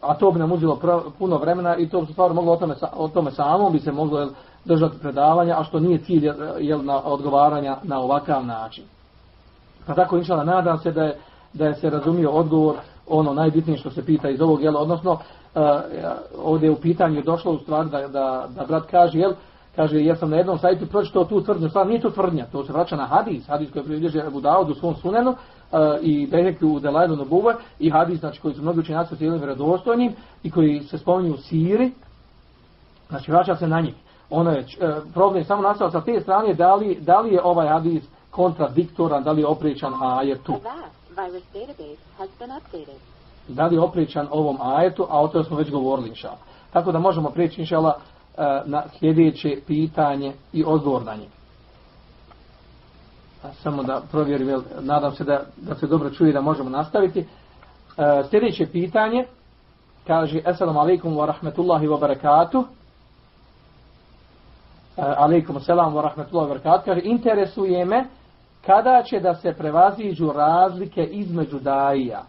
a to bi nam uzelo puno vremena i to bi stvarno moglo o tome, o tome samo bi se moglo jel, držati predavanja a što nije cilj jel, na odgovaranja na ovakav način pa tako inšala nadam se da je, da je se razumio odgovor ono najbitnije što se pita iz ovog jel, odnosno uh, ovdje je u pitanju došlo u stvar da, da, da brat kaže jel, kaže ja sam na jednom sajtu pročitao tu tvrdnju, stvar nije to tvrdnja, to se vraća na hadis, hadis koji približe Abu Dawud u svom sunenu uh, i Beheki u Delajdu Nobuve i hadis znači, koji su mnogi učenjaci cijeli vredostojnim i koji se spominju u Siri, znači vraća se na njih. Ono je uh, problem samo nastao sa te strane da li, da li je ovaj hadis kontradiktoran, da li je oprečan ajetu. Da li je oprečan ovom ajetu, a o smo već govorili inša. Tako da možemo preći inša Allah, na sljedeće pitanje i odgovor na nje. samo da provjerim, nadam se da, da se dobro čuje da možemo nastaviti. E, sljedeće pitanje, kaže, Assalamu alaikum wa rahmetullahi wa barakatuh. E, alaikum salam wa rahmetullahi wa barakatuh. Interesuje me kada će da se prevaziđu razlike između daija.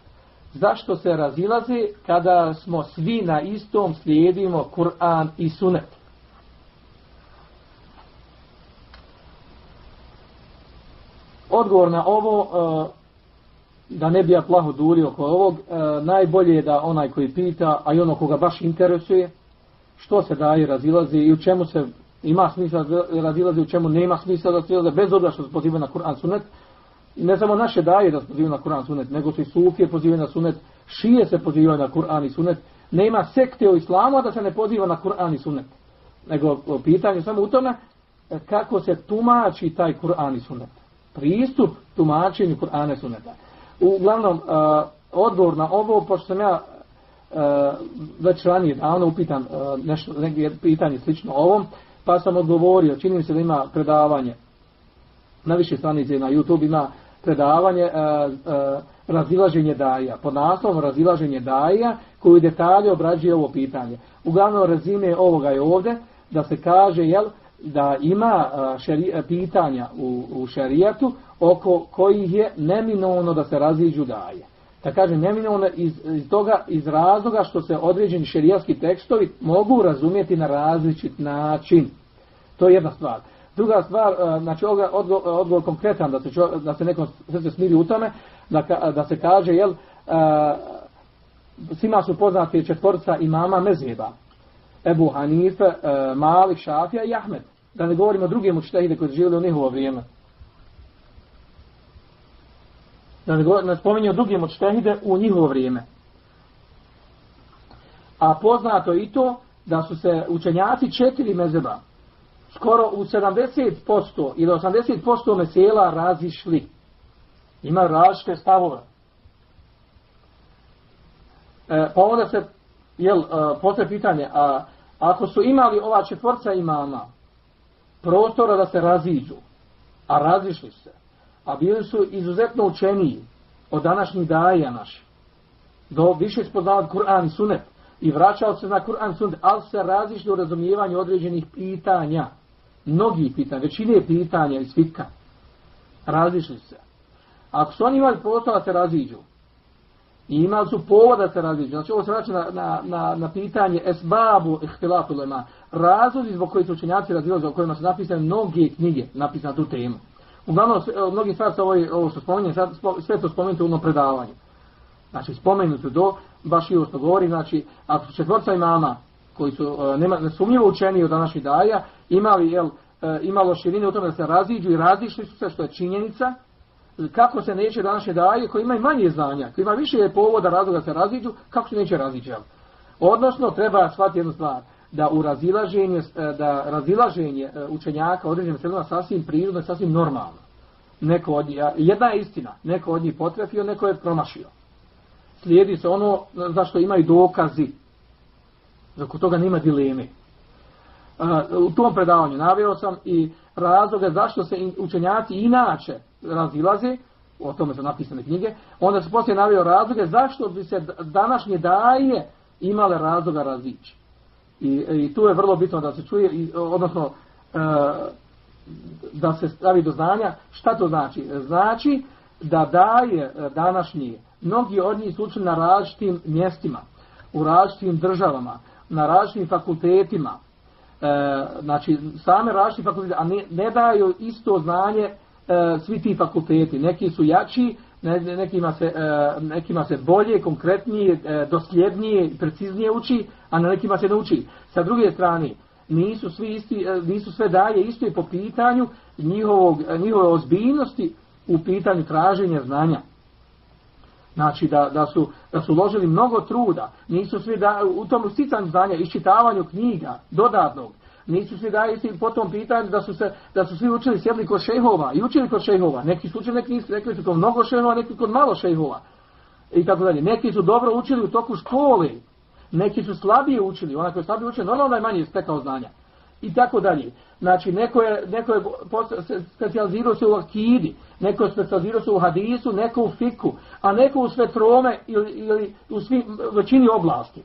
Zašto se razilazi kada smo svi na istom slijedimo Kur'an i Sunet? Odgovor na ovo, e, da ne bi ja plaho durio oko ovog, e, najbolje je da onaj koji pita, a i ono koga baš interesuje, što se daje razilazi i u čemu se ima smisla razilazi, u čemu nema smisla razilazi, bez obzira što se poziva na Kur'an Sunet. I ne samo naše daje da se poziva na Kur'an Sunet, nego se i Sufije pozivaju na Sunet, Šije se pozivaju na Kur'an i Sunet. Nema sekte u islamu da se ne poziva na Kur'an i Sunet. Nego pitanje samo u tome e, kako se tumači taj Kur'an i Sunet pristup tumačenju Kur'ana i Sunneta. Uglavnom, uh, odgovor na ovo, pošto sam ja uh, već ranije davno upitan nešto, pitanje slično ovom, pa sam odgovorio, čini mi se da ima predavanje na više stranice na YouTube ima predavanje uh, uh, razilaženje daja, pod naslovom razilaženje daja, koji detalje obrađuje ovo pitanje. Uglavnom, razine ovoga je ovdje, da se kaže, jel, da ima šeri, pitanja u, u šerijatu oko kojih je neminovno da se raziđu daje. Da kaže neminovno iz, iz toga, iz razloga što se određeni šerijatski tekstovi mogu razumjeti na različit način. To je jedna stvar. Druga stvar, znači odgovor, odgovor konkretan da se, čo, da se nekom srce smiri u tome, da, da se kaže, jel, svima su poznati četvorca imama mezheba. Ebu Hanife, Malik, Šafija i Ahmed. Da ne govorimo o drugim učitahide koji su živjeli u njihovo vrijeme. Da ne, o drugim učitahide u njihovo vrijeme. A poznato i to da su se učenjaci četiri mezeba skoro u 70% ili 80% mesela razišli. Ima različite stavove. E, pa onda se, jel, e, postoje pitanje, a ako su imali ova četvorca imama, prostora da se raziđu, a razišli se, a bili su izuzetno učeniji od današnjih daja naši, do više spoznavati Kur'an i Sunet, i vraćao se na Kur'an Sunet, ali se razišli u razumijevanju određenih pitanja, mnogih pitanja, većine pitanja iz fitka, razišli se. Ako su oni imali prostora da se raziđu, i imali su povod da se raziđu, znači ovo se vraća na, na, na, na pitanje esbabu ihtilafu lema, razlozi zbog koji su učenjaci razilaze, o kojima su napisane mnoge knjige napisane na tu temu. Uglavnom, mnogi stvari ovo, ovo što spominje, sad, sve to spomenute u jednom predavanju. Znači, spomenuti do, baš i što govori, znači, ako su četvorca imama, koji su uh, nema, nesumnjivo učeni od današnjih daja, imali, jel, uh, imalo širine u tome da se raziđu i razišli su se, što je činjenica, kako se neće današnje daje, koji imaju manje znanja, koji ima više povoda razloga da se raziđu, kako se neće raziđu, jel? Odnosno, treba shvatiti jednu stvar da u razilaženje, e, da razilaženje e, učenjaka određenim sredima sasvim prirodno, sasvim normalno. Neko od njih, jedna je istina, neko od njih potrefio, neko je promašio. Slijedi se ono za što imaju dokazi, za toga nema dileme. E, u tom predavanju navio sam i razloge zašto se učenjaci inače razilaze, o tome su napisane knjige, onda se poslije navio razloge zašto bi se današnje daje imale razloga razići. I, I tu je vrlo bitno da se čuje, i, odnosno e, da se stavi do znanja. Šta to znači? Znači da daje današnji, mnogi od njih su na različitim mjestima, u različitim državama, na različitim fakultetima, e, znači same različite fakultete, a ne, ne daju isto znanje e, svi ti fakulteti. Neki su jači, nekima, se, e, nekima se bolje, konkretnije, e, dosljednije, preciznije uči, a na nekima se ne uči. Sa druge strane, nisu svi isti, e, nisu sve daje isto i po pitanju njihovog, njihove ozbiljnosti u pitanju traženja znanja. Znači da, da, su, da su ložili mnogo truda, nisu svi da, u tom sticanju znanja, iščitavanju knjiga, dodatnog, nisu svi daje isti po tom pitanju da su, se, da su svi učili sjedli kod šehova i učili kod šehova. Neki su učili, neki nisu, rekli su kod mnogo šehova, neki kod malo šehova. I tako dalje. Neki su dobro učili u toku škole, neki su slabije učili, onaj koji je slabije učili, normalno da je manje stekao znanja. i tako dalje. Znači, neko je, neko je specializirao se u akidi, neko je specializirao se u hadisu, neko u fiku, a neko u svetrome ili, ili u svim, većini oblasti.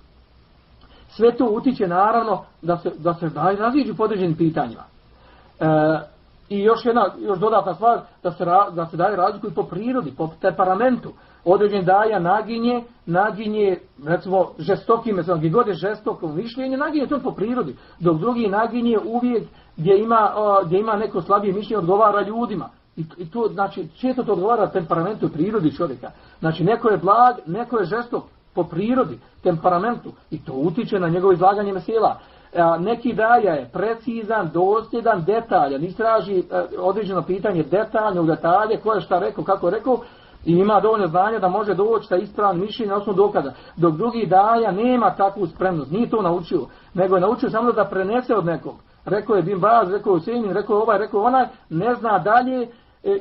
Sve to utiče naravno da se, da se daj razliđu po određenim pitanjima. E, I još jedna, još dodatna stvar, da se, da se daje razliku i po prirodi, po temperamentu. Određen daja naginje, naginje, recimo, žestokim, recimo, gdje god je žestoko mišljenje, naginje to po prirodi. Dok drugi naginje uvijek gdje ima, gdje ima neko slabije mišljenje, odgovara ljudima. I to, znači, često to odgovara temperamentu i prirodi čovjeka. Znači, neko je blag, neko je žestok po prirodi, temperamentu. I to utiče na njegovo izlaganje mesela neki daja je precizan, dosljedan, detaljan, istraži e, određeno pitanje detaljno u detalje, ko je šta rekao, kako je rekao, i ima dovoljno znanja da može doći sa ispravnim mišljenjem na osnovu dokaza. Dok drugi daja nema takvu spremnost, nije to naučio, nego je naučio samo da prenese od nekog. Rekao je Bin Baz, rekao je Semin, rekao je ovaj, rekao onaj, ne zna dalje, e,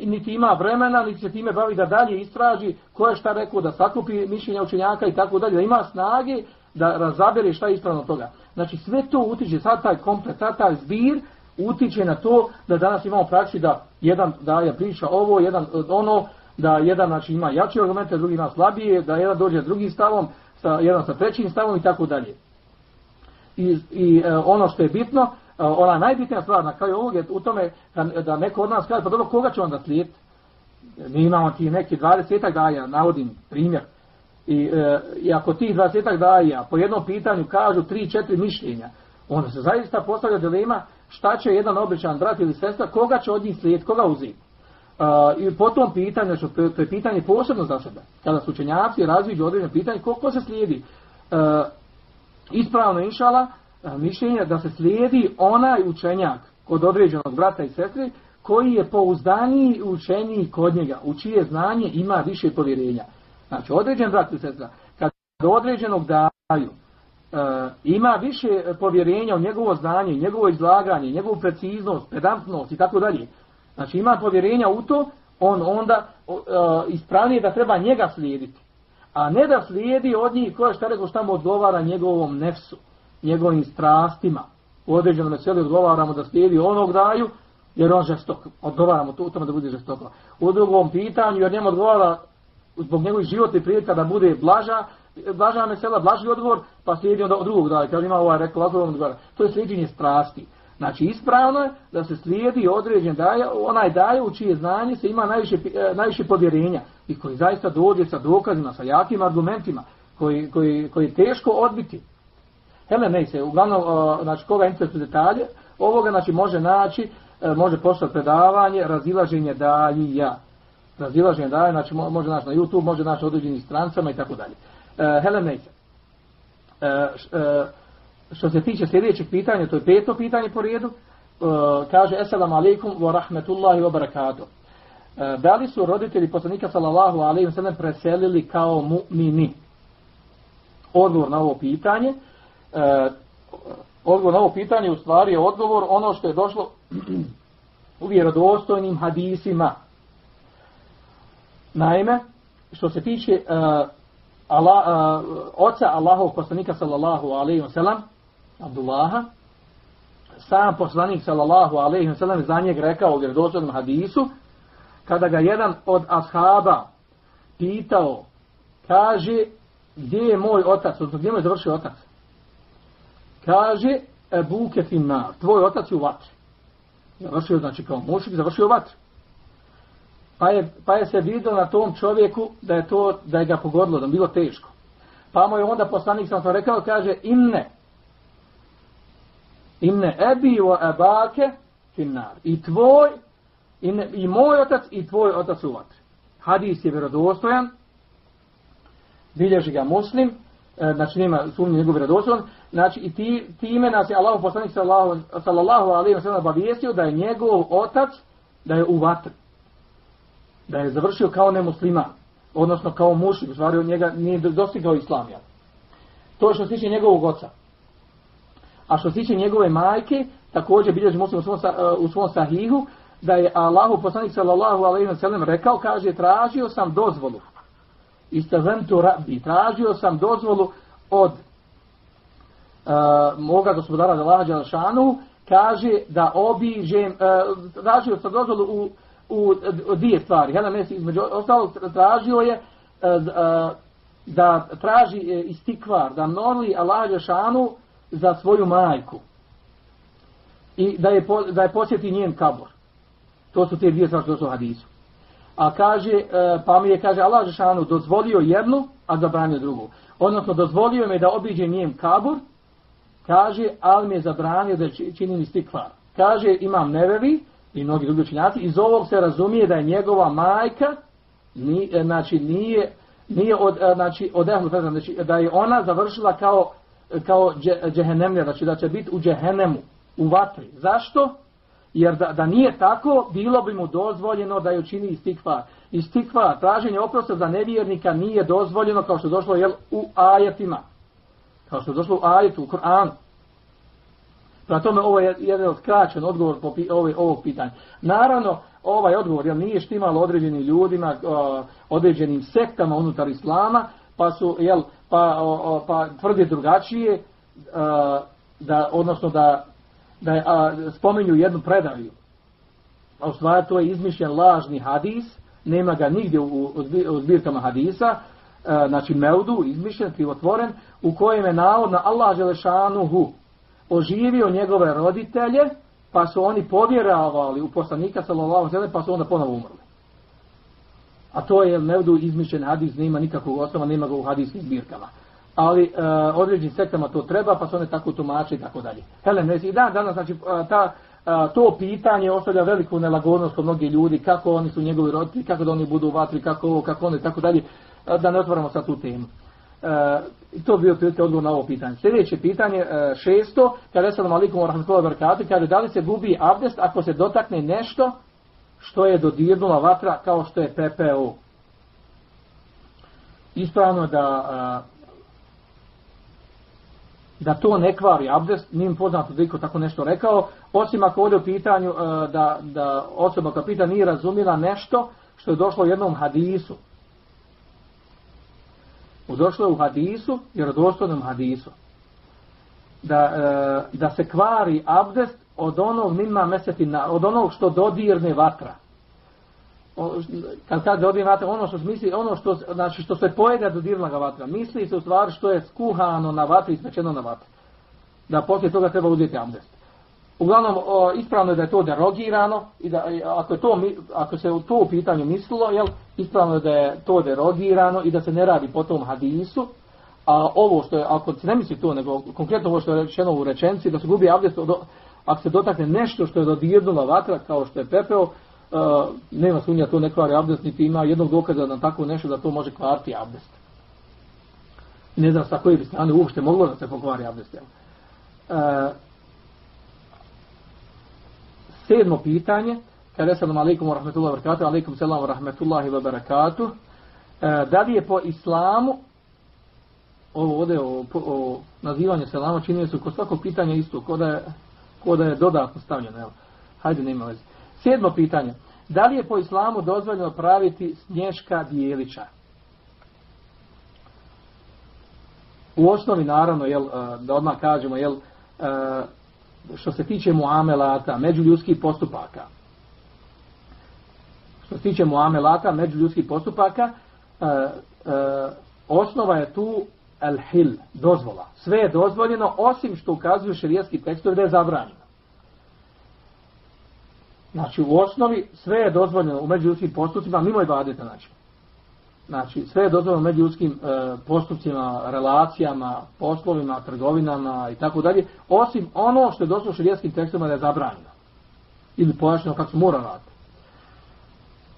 niti ima vremena, niti se time bavi da dalje istraži ko je šta rekao, da sakupi mišljenja učenjaka i tako dalje, da ima snage da razabere šta je ispravno toga. Znači sve to utiče, sad taj komplet, sad taj zbir utiče na to da danas imamo praksi da jedan daje priča ovo, jedan ono, da jedan znači, ima jači argumente, drugi ima slabije, da jedan dođe s drugim stavom, sa, jedan sa trećim stavom i tako dalje. I, i e, ono što je bitno, e, ona najbitnija stvar na kraju ovog je u tome da, da neko od nas kaže, pa dobro, koga će onda slijediti? Mi imamo ti neki 20 daja, navodim primjer, i, e, i ako tih dvadesetak daja po jednom pitanju kažu tri, četiri mišljenja, onda se zaista postavlja dilema šta će jedan običan brat ili sestra, koga će od njih slijediti, koga uzeti. Uh, I po tom pitanju, što to je pitanje posebno za sebe, kada su učenjaci razviđu određeno pitanje, ko, se slijedi? Uh, ispravno inšala, mišljenje da se slijedi onaj učenjak kod određenog brata i sestre, koji je pouzdaniji učeniji kod njega, u čije znanje ima više povjerenja. Znači, određen brat i sestra, kad do određenog daju, e, ima više povjerenja u njegovo znanje, njegovo izlaganje, njegovu preciznost, pedantnost i tako dalje. Znači, ima povjerenja u to, on onda e, ispravnije da treba njega slijediti. A ne da slijedi od njih koja šta rekao šta mu odgovara njegovom nefsu, njegovim strastima. U određenom meseli odgovaramo da slijedi onog daju, jer on žestok. Odgovaramo to tome da bude žestoko. U drugom pitanju, jer njemu odgovara zbog njegovih životnih prilika da bude blaža, blaža mesela, blaži odgovor, pa slijedi onda od drugog daje, kaže ima ovaj rekao odgovor, to je slijedjenje strasti. Znači ispravno je da se slijedi određen daje, onaj daje u čije znanje se ima najviše, e, najviše povjerenja i koji zaista dođe sa dokazima, sa jakim argumentima, koji, koji, koji je teško odbiti. Hele, ne se, uglavnom, znači, koga interesuje detalje, ovoga, znači, može naći, e, može poslati predavanje, razilaženje ja razilaženje daje, znači može naći na YouTube, može naći određenim strancama i tako dalje. Uh, Helen Neise. Uh, što se tiče sljedećeg pitanja, to je peto pitanje po redu, kaže Assalamu alaikum wa rahmetullahi wa barakatuh. Uh, da li su roditelji poslanika sallallahu alaihi wa sallam preselili kao mu'mini? Odgovor na ovo pitanje. Uh, odgovor na ovo pitanje u stvari je odgovor ono što je došlo u vjerodostojnim hadisima Naime, što se tiče uh, Allah, uh, oca Allahov poslanika sallallahu alaihi wa sallam, Abdullaha, sam poslanik sallallahu alaihi wa sallam za njeg rekao u vjerodostojnom hadisu, kada ga jedan od ashaba pitao, kaže, gdje je moj otac, odnosno gdje mu je završio otac? Kaže, Ebu Kefinar, tvoj otac je u vatri. Završio, znači kao mušik, završio vatri. Pa je, pa je se vidio na tom čovjeku da je to da je ga pogodilo, da je bilo teško. Pa mu je onda poslanik sam to rekao, kaže inne inne ebi wa ebake finnar. I tvoj i moj otac i tvoj otac u vatri. Hadis je vjerodostojan, bilježi ga muslim, znači nema sumnje njegov vjerodostojan, znači i ti, time nas je Allah poslanik sallallahu, sallallahu alaihi wa sallam obavijestio da je njegov otac da je u vatri da je završio kao nemuslima, odnosno kao mušik, stvari njega nije dostigao islamija. To što se tiče njegovog oca. A što se tiče njegove majke, također bilježi muslim u svom, u svom sahihu, da je Allahu poslanik sallallahu alejhi ve sellem rekao kaže tražio sam dozvolu istazentu rabbi tražio sam dozvolu od uh, moga gospodara Allaha dželle kaže da obiđem, uh, tražio sam dozvolu u, u, u dvije stvari. Jedan mjesec između ostalog tražio je uh, da traži istikvar, da moli Allah Žešanu za svoju majku. I da je, da je posjeti njen kabor. To su te dvije stvari što su hadisu. A kaže, pa mi je, kaže, Allah Žešanu dozvolio jednu, a zabranio drugu. Odnosno, dozvolio me da obiđe njen kabor, kaže, ali mi je zabranio da činim istikvar. Kaže, imam nevevi i mnogi drugi učinjaci, iz ovog se razumije da je njegova majka, ni, e, znači, nije, nije od, e, znači, od ehlu, znači, da je ona završila kao, kao džehennemlja, znači da će biti u džehennemu, u vatri. Zašto? Jer da, da nije tako, bilo bi mu dozvoljeno da je učini istikvar. Istikvar, traženje oprosta za nevjernika nije dozvoljeno kao što je došlo jel, u ajetima. Kao što je došlo u ajetu, u Koranu. Prema tome, ovo je jedan skraćen odgovor po ovaj, ovog pitanja. Naravno, ovaj odgovor jel, nije štimalo određenim ljudima, određenim sektama unutar Islama, pa su, jel, pa, pa tvrdi drugačije, da, odnosno da, da je, a, spomenju jednu predaviju. A u stvari to je izmišljen lažni hadis, nema ga nigdje u, u zbirkama hadisa, znači Meudu, izmišljen, krivotvoren, u kojem je navodno Allah Želešanuhu oživio njegove roditelje, pa su oni povjeravali u poslanika sallallahu alejhi pa su onda ponovo umrli. A to je Meudu izmišljen hadis, nema nikakvog osnova, nema ga u hadijskim zbirkama. Ali e, određenim sektama to treba, pa su one tako tumače i tako dalje. Helen, i dan danas, znači, ta, to pitanje ostavlja veliku nelagodnost kod mnogih ljudi, kako oni su njegovi roditelji, kako da oni budu u vatri, kako ovo, kako oni, tako dalje, da ne otvaramo sad tu temu. E, to bi bio prilike odgovor na ovo pitanje. Sljedeće pitanje, e, šesto, kada alikum wa rahmatullahi wa barakatuh, kaže da li se gubi abdest ako se dotakne nešto što je dodirnula vatra kao što je PPO. Ispravno da e, da to ne kvari abdest, nije poznato da iko tako nešto rekao, osim ako ovdje u pitanju e, da, da osoba koja pita nije razumila nešto što je došlo u jednom hadisu. Došlo je u hadisu, vjerodostojnom hadisu, da, e, da se kvari abdest od onog mima mesetina, od onog što dodirne vatra. Kad kaže dodirne vatra, ono što misli, ono što, znači što se pojede ga vatra, misli se u stvari što je skuhano na vatri i spečeno na vatri. Da poslije toga treba uzeti abdest. Uglavnom, o, ispravno je da je to derogirano i da ako, je to, ako se u to pitanju mislilo, jel, ispravno je da je to derogirano i da se ne radi po tom hadisu, a ovo što je, ako se ne misli to, nego konkretno ovo što je rečeno u rečenci, da se gubi abdest, ako se dotakne nešto što je dodirnula vatra, kao što je pepeo, nema sumnja to ne kvari abdest, niti ima jednog dokaza na tako nešto da to može kvarti abdest. Ne znam sa koje bi strane uopšte moglo da se pokvari abdest. Jel. Uh, Sedmo pitanje, kada je salam alaikum rahmetullahi wa barakatuh, alaikum wa rahmetullahi wa barakatuh, e, da li je po islamu, ovo ovdje o, o nazivanju selama čini se kod svakog pitanja isto, kod da je, kod da je dodatno stavljeno, evo. Hajde, nema veze. Sedmo pitanje, da li je po islamu dozvoljeno praviti snješka dijelića? U osnovi, naravno, jel, e, da odmah kažemo, jel, e, što se tiče muamelata, međuljudskih postupaka. Što se tiče muamelata, međuljudskih postupaka, e, osnova je tu el hil, dozvola. Sve je dozvoljeno, osim što ukazuju širijetski tekstovi da je zabranjeno. Znači, u osnovi sve je dozvoljeno u međuljudskim postupcima, mimo je badeta, znači. Znači, sve je dozvoljeno među ljudskim e, postupcima, relacijama, poslovima, trgovinama i tako dalje, osim ono što je došlo u širijetskim tekstima da je zabranjeno. Ili pojašnjeno kako se mora raditi.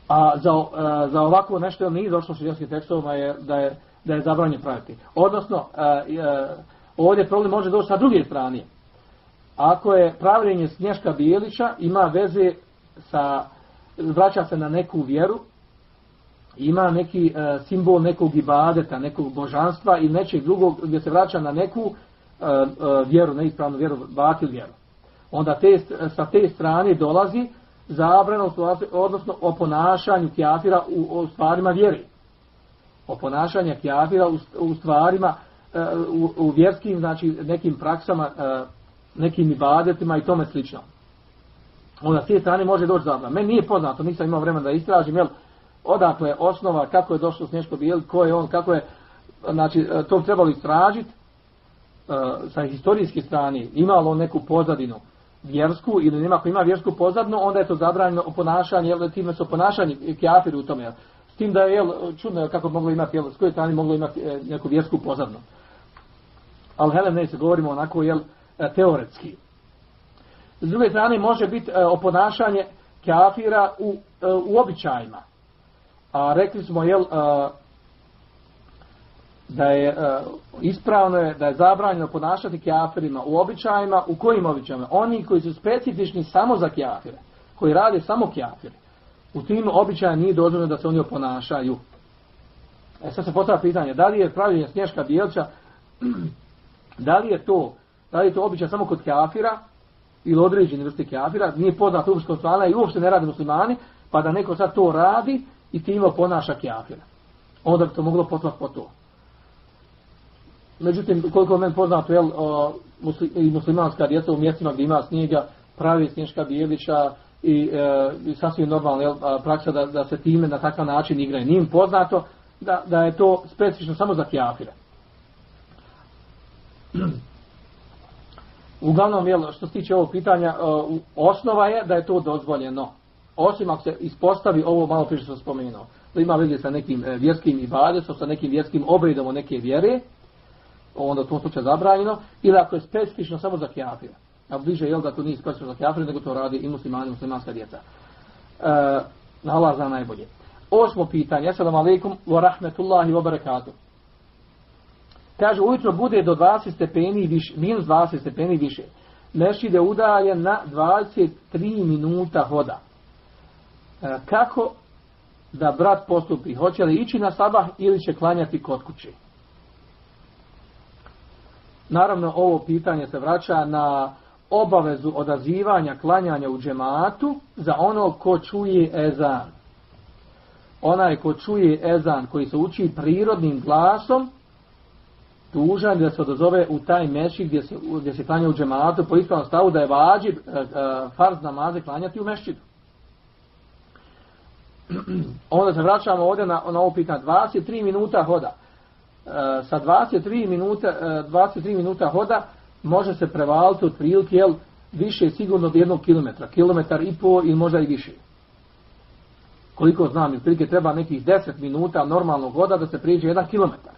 A za, e, za ovako nešto je nije došlo u širijetskim tekstovima je da je, da je zabranjeno praviti. Odnosno, e, e, ovdje problem može doći sa druge strane. Ako je pravljenje Snješka Bijelića ima veze sa, vraća se na neku vjeru, ima neki e, simbol nekog ibadeta, nekog božanstva ili nečeg drugog gdje se vraća na neku e, e, vjeru, neispravnu vjeru, batil vjeru. Onda te, sa te strane dolazi zabrano, odnosno o ponašanju kjafira u, u stvarima vjeri. O ponašanju kjafira u, u stvarima, e, u, u vjerskim, znači nekim praksama e, nekim ibadetima i tome slično. Onda s te strane može doći zabrana. Meni nije poznato, nisam imao vremena da istražim, jel, odakle osnova, kako je došlo Snješko Bijel, ko je on, kako je, znači, to trebalo istražiti uh, sa historijske strane, imalo neku pozadinu vjersku ili nema ako ima vjersku pozadinu, onda je to zabranjeno ponašanje, jel, time su ponašanje kjafir u tome, jel. S tim da je, jel, čudno kako moglo imati, jel, s koje strane moglo imati e, neku vjersku pozadinu. Ali helem ne se govorimo onako, jel, e, teoretski. S druge strane može biti e, oponašanje kafira u, e, u običajima. A rekli smo jel, e, da je ispravno je da je zabranjeno ponašati kafirima u običajima, u kojim običajima? Oni koji su specifični samo za kafire, koji rade samo kafire. U tim običajima nije dozvoljeno da se oni oponašaju. E sad se postavlja pitanje, da li je pravljenje snješka bijelča, da li je to, da li je to običaj samo kod kafira, ili određeni vrste kafira, nije poznat uopšte strana i uopšte ne rade muslimani, pa da neko sad to radi i time ponaša kafira. Onda bi to moglo potvati po to. Međutim, koliko men poznato, jel, o, i muslimanska djeca u mjestima gdje ima snijega, pravi snješka bijelića i, e, i sasvim normalno jel, praksa da, da se time na takav način igraju. Nije poznato da, da je to specifično samo za kjafire. Uglavnom, jel, što se tiče ovog pitanja, uh, osnova je da je to dozvoljeno. Osim ako se ispostavi ovo malo prije što sam spomenuo. Da ima veze sa nekim e, vjerskim ibadesom, sa nekim vjerskim obredom o neke vjere, onda u tom slučaju zabranjeno, ili ako je specifično samo za kjafira. A bliže je da to nije specifično za kjafira, nego to radi i muslimani, muslimanska djeca. E, Allah zna najbolje. Osmo pitanje, assalamu alaikum, wa rahmetullahi wa barakatuh. Kaže, ujutro bude do 20 stepeni više, minus 20 stepeni više. Mešid je udaljen na 23 minuta hoda. E, kako da brat postupi? Hoće li ići na sabah ili će klanjati kod kuće? Naravno, ovo pitanje se vraća na obavezu odazivanja klanjanja u džematu za ono ko čuje ezan. Onaj ko čuje ezan koji se uči prirodnim glasom, dužan da se odazove u taj mešik gdje se, gdje se klanja u džematu po ispravnom stavu da je vađib e, e, farz namaze klanjati u mešćidu. Onda se vraćamo ovdje na, na ovo pitanje. 23 minuta hoda. E, sa 23 minuta, 23 minuta hoda može se prevaliti od prilike jel, više sigurno od jednog kilometra. Kilometar i po ili možda i više. Koliko znam, iz prilike treba nekih 10 minuta normalnog hoda da se prijeđe jedan kilometar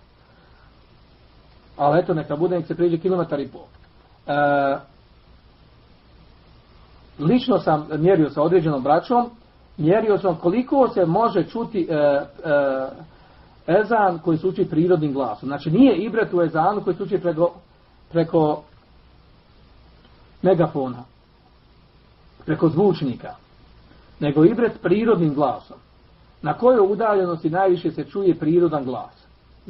ali eto neka bude, nek se priđe kilometar i pol. E, lično sam mjerio sa određenom braćom, mjerio sam koliko se može čuti e, e, ezan koji se uči prirodnim glasom. Znači nije ibret u ezanu koji se uči preko, preko megafona, preko zvučnika, nego ibret prirodnim glasom. Na kojoj udaljenosti najviše se čuje prirodan glas.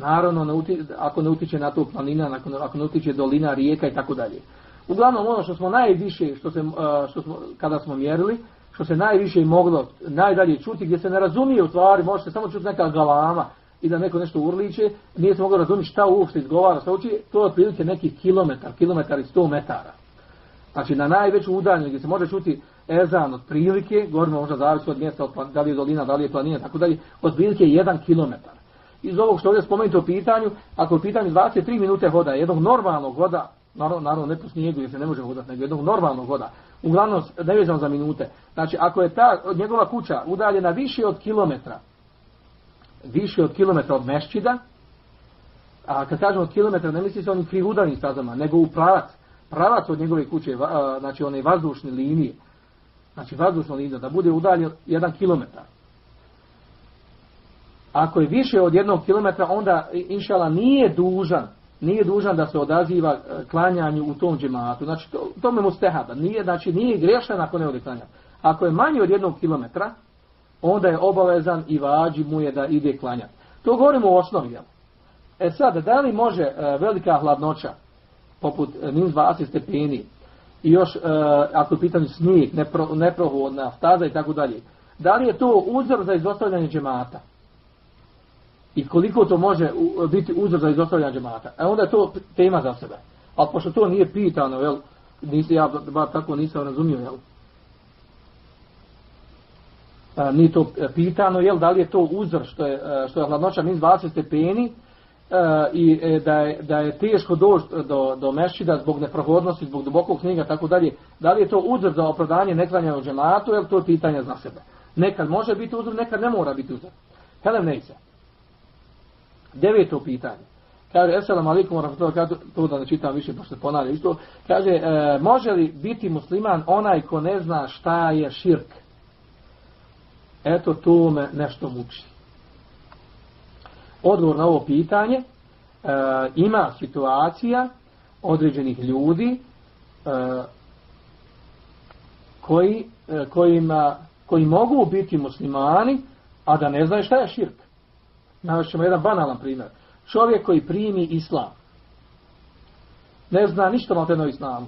Naravno, ne uti, ako ne utiče na to planina, ako, ako ne utiče dolina, rijeka i tako dalje. Uglavnom, ono što smo najviše, što se, što smo, kada smo mjerili, što se najviše moglo najdalje čuti, gdje se ne razumije u stvari, može se samo čuti neka galama i da neko nešto urliče, nije se moglo razumjeti šta uopšte izgovara, šta uči, to je otprilike neki kilometar, kilometar i sto metara. Znači, na najveću udaljenju gdje se može čuti ezan od prilike, govorimo možda zavisi od mjesta, od, da li je dolina, da li je planina, tako dalje, od jedan kilometar iz ovog što ovdje spomenuto u pitanju, ako u pitanju 23 minute hoda, jednog normalnog hoda, naravno, naravno ne po snijegu jer se ne može hodati, nego jednog normalnog hoda, uglavnom ne vezano za minute. Znači, ako je ta njegova kuća udaljena više od kilometra, više od kilometra od mešćida, a kad kažemo od kilometra, ne misli se onim krivudanim stazama, nego u pravac, pravac od njegove kuće, znači one vazdušne linije, znači vazdušna linija, da bude udaljen jedan kilometar ako je više od jednog kilometra, onda inšala nije dužan, nije dužan da se odaziva e, klanjanju u tom džematu. Znači, to, to me mu stehaba. Nije, znači, nije grešan ako ne ode klanja. Ako je manje od jednog kilometra, onda je obavezan i vađi mu je da ide klanjati. To govorimo u osnovi. Jel? E sad, da li može e, velika hladnoća, poput e, niz 20 stepeni, i još, e, ako je pitanje snijeg, nepro, neprohodna staza i tako dalje, da li je to uzor za izostavljanje džemata? I koliko to može biti uzor za izostavljanje džemata. E onda je to tema za sebe. Ali pošto to nije pitano, jel, nisi, ja ba, tako nisam razumio, jel? A, ni to pitano, jel, da li je to uzor što je, što je hladnoća min 20 stepeni, i e, da je, da je teško doći do, do mešćida zbog neprohodnosti, zbog dubokog knjiga, tako dalje. Da li je to uzor za opravdanje neklanjanja u džematu, je to je pitanje za sebe. Nekad može biti uzor, nekad ne mora biti uzor. Helem Nejce. Deveto pitanje. Kaže, eselam alikum, kaže, to da ne čitam više, pošto se ponavlja isto. Kaže, e, može li biti musliman onaj ko ne zna šta je širk? Eto, to me nešto muči odgovor na ovo pitanje e, ima situacija određenih ljudi e, koji, e, kojima, koji mogu biti muslimani, a da ne znaju šta je širk. Navešćemo jedan banalan primjer. Čovjek koji primi islam, ne zna ništa o tenoj islamu,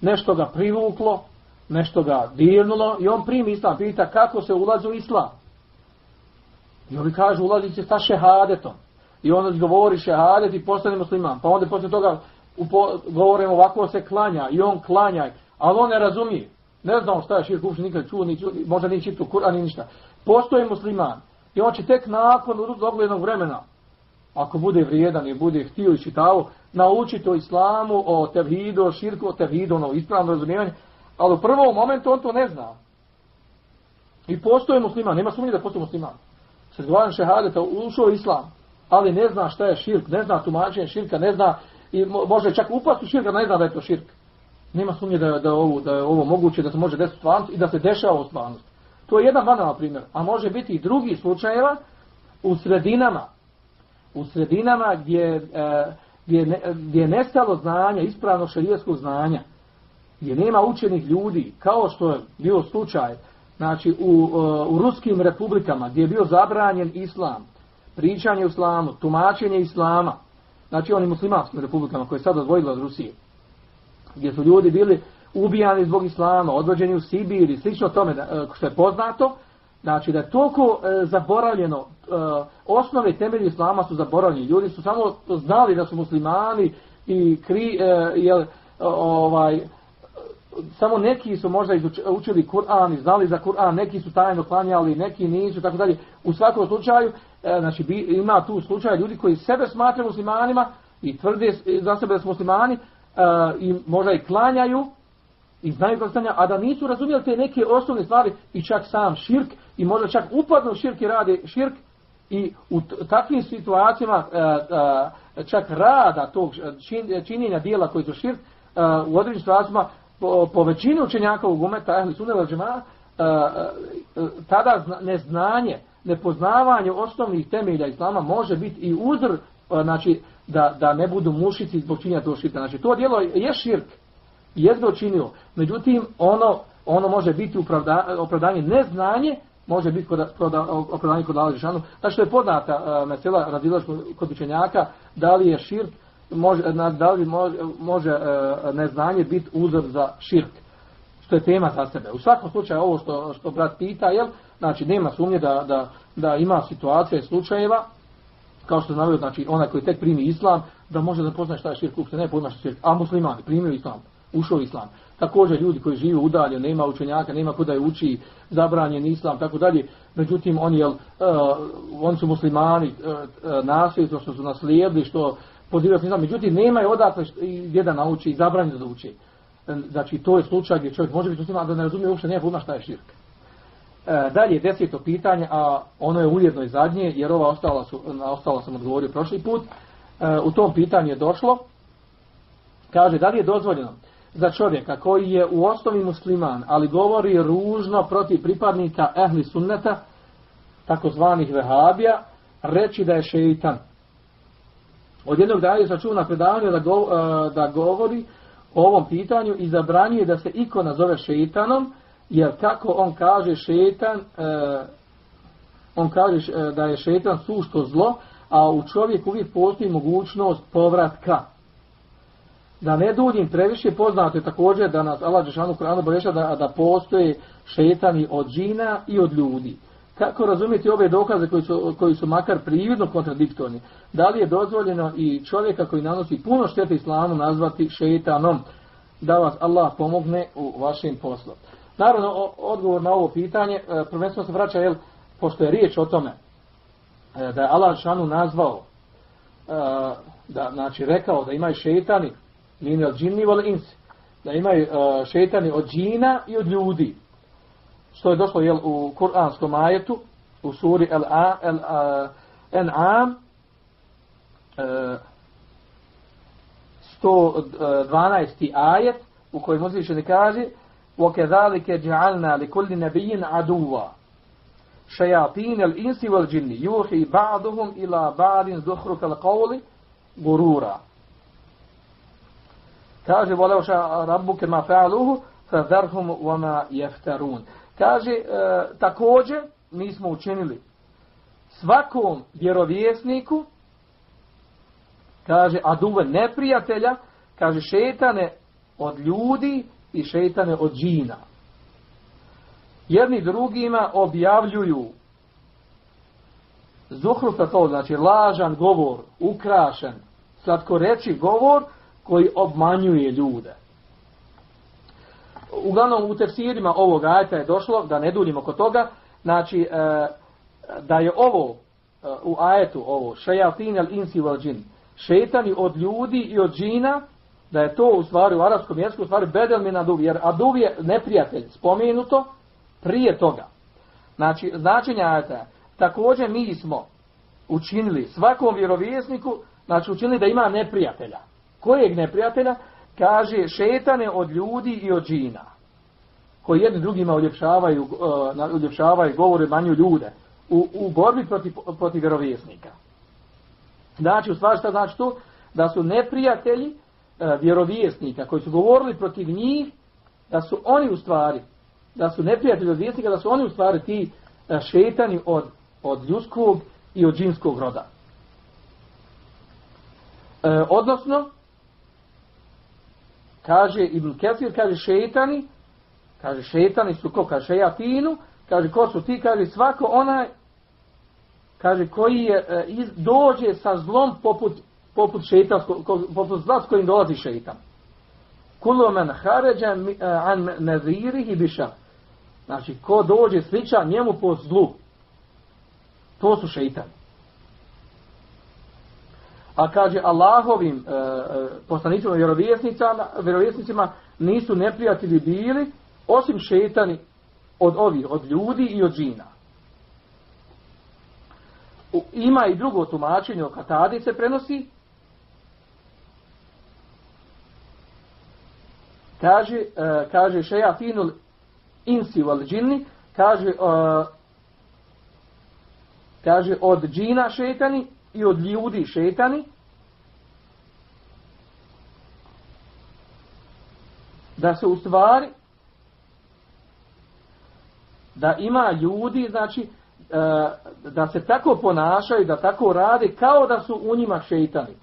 nešto ga privuklo, nešto ga dirnulo i on primi islam, pita kako se ulazi u islam. I oni kažu ulazit će sa šehadetom. I on govori šehadet i postane musliman. Pa onda posle toga govorimo ovako se klanja i on klanja. Ali on ne razumije. Ne znam šta je širk uopšte nikad čuo, ni čuo, možda ni čitu Kur'an ni ništa. Postoji musliman. I on će tek nakon doglednog vremena, ako bude vrijedan i bude htio i čitao, naučiti o islamu, o tevhidu, o širku, o tevhidu, ono ispravno razumijevanje. Ali u prvom momentu on to ne zna. I postoji musliman, nema sumnje da postoji musliman se zgovaran šehadeta, ušao u islam, ali ne zna šta je širk, ne zna tumačenje širka, ne zna, i može čak upast u širka, ne zna da je to širk. Nema sumnje da, da, ovo, da je ovo moguće, da se može desiti stvarnost i da se dešava u stvarnost. To je jedan banalan primjer. A može biti i drugi slučajeva u sredinama, u sredinama gdje, e, gdje, gdje je nestalo znanja, ispravno šarijetskog znanja, gdje nema učenih ljudi, kao što je bio slučaj znači u, u ruskim republikama gdje je bio zabranjen islam, pričanje islamu, tumačenje islama, znači onim muslimanskim republikama koje je sad odvojilo od Rusije, gdje su ljudi bili ubijani zbog islama, odvođeni u Sibir i slično tome, e, što je poznato, znači da je toliko e, zaboravljeno, e, osnove temelji islama su zaboravljeni, ljudi su samo znali da su muslimani i kri, jel, ovaj, samo neki su možda učili Kur'an i znali za Kur'an, neki su tajno klanjali, neki nisu, tako dalje. U svakom slučaju, znači, ima tu slučaj ljudi koji sebe smatraju muslimanima i tvrde za sebe da su muslimani i možda i klanjaju i znaju kako stanja, a da nisu razumijeli te neke osnovne stvari i čak sam širk i možda čak upadno širk i rade širk i u takvim situacijama e, čak rada tog činjenja dijela koji su širk u određenim situacijama po, po većini učenjakovog umeta, ehli sunne vel džema, e, e, tada neznanje, nepoznavanje osnovnih temelja islama može biti i uzr, e, znači, da, da ne budu mušici zbog činja tog širka. Znači, to dijelo je širk, je to činio. Međutim, ono, ono može biti opravda, opravdanje neznanje, može biti kod, kod, opravdanje kod Allah Žešanu. Znači, što je poznata mesela radilaš kod učenjaka, da li je širk, može, da li može, može neznanje biti uzor za širk, što je tema za sebe. U svakom slučaju ovo što, što brat pita, jel, znači nema sumnje da, da, da ima situacija i slučajeva, kao što znaju, znači onaj koji tek primi islam, da može da pozna šta je širk, uopšte ne pojma šta je širk, a muslimani primio islam, ušao u islam. Također ljudi koji žive udalje, nema učenjaka, nema kuda je uči, zabranjen islam, tako dalje. Međutim, oni, jel, uh, oni su muslimani, uh, uh, nasljedstvo što su naslijedili, što pozivati islam. Međutim, nema je odatle gdje da nauči i zabranjeno da uči. E, znači, to je slučaj gdje čovjek može biti musliman, da ne razumije uopšte, nema pojma šta je širk. E, dalje, deseto pitanje, a ono je ujedno i zadnje, jer ova ostala, su, ostala sam odgovorio prošli put. E, u tom pitanju je došlo, kaže, da li je dozvoljeno za čovjeka koji je u osnovi musliman, ali govori ružno protiv pripadnika ehli sunneta, takozvanih vehabija, reći da je šeitan. Od jednog dana sam čuo na predavanju da, go, e, da govori o ovom pitanju i zabranjuje da se iko nazove šeitanom, jer kako on kaže šeitan, e, on kaže e, da je šeitan sušto zlo, a u čovjeku uvijek postoji mogućnost povratka. Da ne duljim previše, poznato je također da nas Allah Žešanu Kur'anu boješa da, da postoje šeitani od džina i od ljudi kako razumjeti ove dokaze koji su, koji su makar prividno kontradiktorni? Da li je dozvoljeno i čovjeka koji nanosi puno štete islamu nazvati šeitanom? da vas Allah pomogne u vašem poslu. Naravno, odgovor na ovo pitanje, e, prvenstveno se vraća, jel, pošto je riječ o tome, e, da je Allah šanu nazvao, e, da, znači rekao da imaju šetani, nije od džinni, insi, da imaju šetani od džina i od ljudi. Što je došlo jel, u kuranskom ajetu, u suri El An'am, 112. ajet, u kojem uzvišeni kaže وَكَذَلِكَ جَعَلْنَا لِكُلِّ نَبِيٍّ عَدُوًا شَيَاطِينَ الْإِنسِ وَالْجِنِّ يُوحِي بَعْضُهُمْ إِلَى بَعْضٍ زُخْرُكَ الْقَوْلِ غُرُورًا Kaže, voleo ša rabbuke fa'aluhu, fa zarhum wa jeftarun. Kaže, e, također, mi smo učinili svakom vjerovjesniku, kaže, aduve neprijatelja, kaže, šetane od ljudi i šetane od džina. Jedni drugima objavljuju zuhrufa to, znači lažan govor, ukrašen, reći govor koji obmanjuje ljude. Uglavnom u tefsirima ovog ajta je došlo, da ne duljimo kod toga, znači e, da je ovo e, u ajetu ovo šajatin al insi wal džin, šetani od ljudi i od džina, da je to u stvari u arapskom jeziku u stvari bedel min aduv, jer aduv je neprijatelj spomenuto prije toga. Znači, značenja ajta također mi smo učinili svakom vjerovjesniku, znači učinili da ima neprijatelja. Kojeg neprijatelja? Kaže šetane od ljudi i od džina. Koji jedni drugima uljepšavaju, uh, uljepšavaju govore manju ljude. U, u borbi protiv, protiv vjerovjesnika. Znači, u stvari šta znači to? Da su neprijatelji E, vjerovjesnika koji su govorili protiv njih, da su oni u stvari, da su neprijatelji vjerovjesnika, da su oni u stvari ti e, šetani od, od ljudskog i od džinskog roda. E, odnosno, kaže Ibn Kesir, kaže šetani, kaže šetani su ko, kaže šejatinu, kaže ko su ti, kaže svako onaj, kaže koji je, iz, dođe sa zlom poput poput šeitanskog, poput zla s kojim dolazi šeitan. Kulo men haređa eh, an nezirih i biša. Znači, ko dođe sliča njemu po zlu. To su šeitani. A kaže Allahovim e, poslanicima vjerovjesnicima, nisu neprijatelji bili osim šeitani od ovih, od ljudi i od džina. Ima i drugo tumačenje o Katadi se prenosi kaže, uh, kaže šejatinul insi wal džinni, kaže, uh, kaže od džina šetani i od ljudi šetani, da se u stvari da ima ljudi, znači, da se tako ponašaju, da tako rade, kao da su u njima šeitani.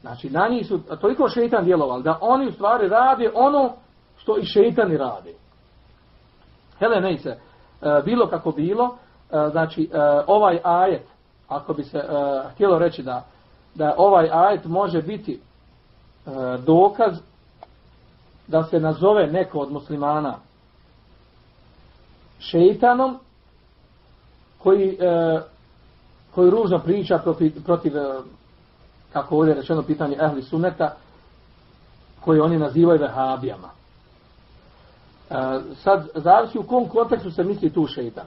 Znači, na njih su toliko šeitan djelovali, da oni u stvari rade ono što i šeitani rade. Hele, nejce, e, bilo kako bilo, e, znači, e, ovaj ajet, ako bi se htjelo reći da, da ovaj ajet može biti dokaz da se nazove neko od muslimana šeitanom koji, koji ružno priča protiv, protiv kako ovdje je rečeno pitanje ehli suneta, koje oni nazivaju vehabijama. E, sad, zavisi u kom kontekstu se misli tu šeitan.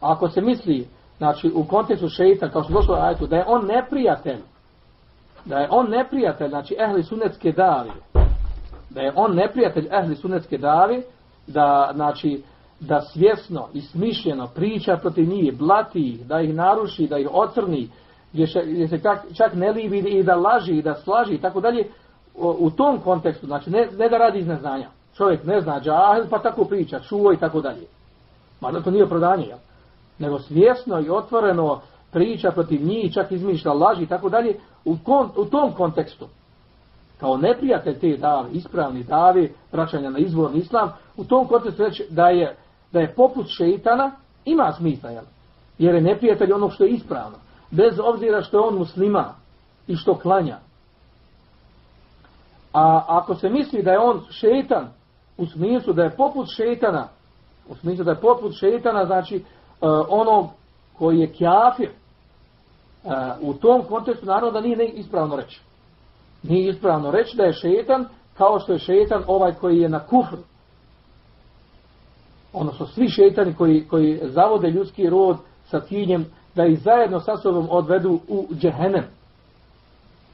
Ako se misli, znači, u kontekstu šeitan, kao što došlo ajetu, da je on neprijatelj, da je on neprijatelj, znači, ehli sunetske davi, da je on neprijatelj ehli sunetske davi, da, znači, da svjesno i smišljeno priča protiv njih, blati ih, da ih naruši, da ih ocrni, gdje, še, gdje se čak, čak ne libi i da laži i da slaži i tako dalje, u tom kontekstu, znači ne, ne da radi iz neznanja. Čovjek ne zna džahil, pa tako priča, čuo i tako dalje. Mada to nije prodanje, jel? Nego svjesno i otvoreno priča protiv njih, čak izmišlja laži i tako dalje, u, kon, u tom kontekstu, kao neprijatelj te ispravni dave, vraćanja na izvorni islam, u tom kontekstu reći da je, da je poput šeitana, ima smisla, jel? jer je neprijatelj onog što je ispravno bez obzira što je on muslima i što klanja. A ako se misli da je on šetan, u smislu da je poput šetana, u smislu da je poput šetana, znači uh, onog koji je kjafir, uh, u tom kontekstu naravno da nije ispravno reći. Nije ispravno reći da je šetan kao što je šetan ovaj koji je na kufru. Odnosno svi šetani koji, koji zavode ljudski rod sa ciljem da ih zajedno sa sobom odvedu u džehenem.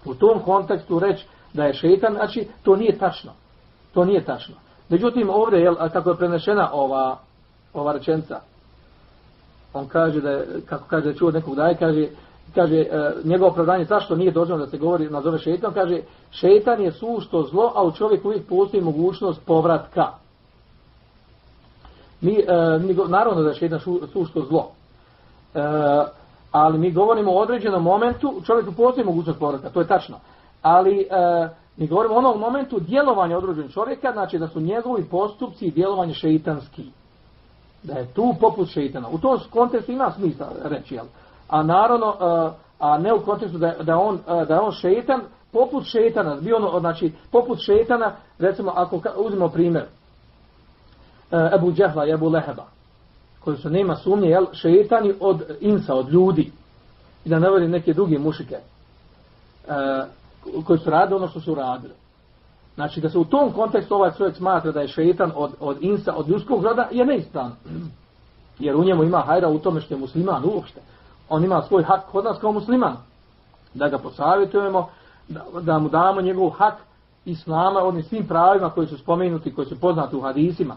U tom kontekstu reći da je šetan, znači to nije tačno. To nije tačno. Međutim, ovdje, jel, kako je prenešena ova, ova rečenca, on kaže da je, kako kaže, čuo nekog daje, kaže, kaže, e, njegovo opravdanje zašto nije dozvoljeno da se govori, nazove šetan, kaže, šetan je sušto zlo, a u čovjeku uvijek postoji mogućnost povratka. Mi, e, mi naravno da je šetan sušto zlo, e, ali mi govorimo o određenom momentu, u čovjeku postoji mogućnost povratka, to je tačno. Ali e, mi govorimo o onom momentu djelovanja određenog čovjeka, znači da su njegovi postupci i djelovanje šeitanski. Da je tu poput šeitana. U tom kontekstu ima smisla reći, jel? A naravno, e, a ne u kontekstu da, da, on, e, da je on šeitan, poput šeitana, bio ono, znači, poput šeitana, recimo, ako uzmemo primjer, e, Ebu Džehla i Ebu Leheba, koji su nema sumnje, jel, šeitani od insa, od ljudi, i da ne neke druge mušike, koji su radili ono što su radili. Znači da se u tom kontekstu ovaj čovjek smatra da je šeitan od, od insa, od ljudskog roda, je neispravno. Jer u njemu ima hajra u tome što je musliman uopšte. On ima svoj hak kod nas kao musliman. Da ga posavjetujemo, da, da mu damo njegov hak islama, onim svim pravima koji su spomenuti, koji su poznati u hadisima.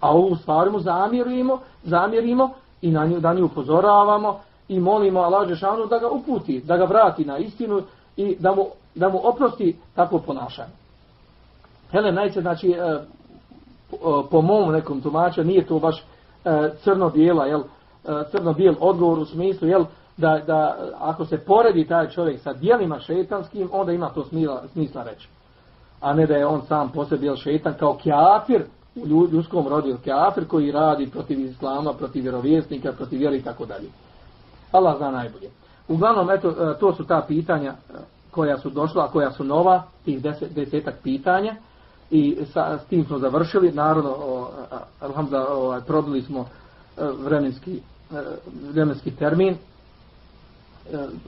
A ovu stvar mu zamjerimo, zamjerimo i na nju, da nju upozoravamo i molimo Allah Žešanu da ga uputi, da ga vrati na istinu i da mu da mu oprosti takvo ponašanje. Hele, najče, znači, e, po mom nekom tumaču, nije to baš e, crno-bijela, jel, e, crno-bijel odgovor u smislu, jel, da, da ako se poredi taj čovjek sa dijelima šetanskim, onda ima to smisla, smisla reći. A ne da je on sam po sebi jel, šetan kao kjafir, u ljudskom rodu kjafir koji radi protiv islama, protiv vjerovjesnika, protiv vjeri i tako dalje. Allah zna najbolje. Uglavnom, eto, to su ta pitanja koja su došla, koja su nova, tih deset, desetak pitanja i sa, s tim smo završili, naravno, alhamdulillah, probili smo e, vremenski, e, vremenski termin, e,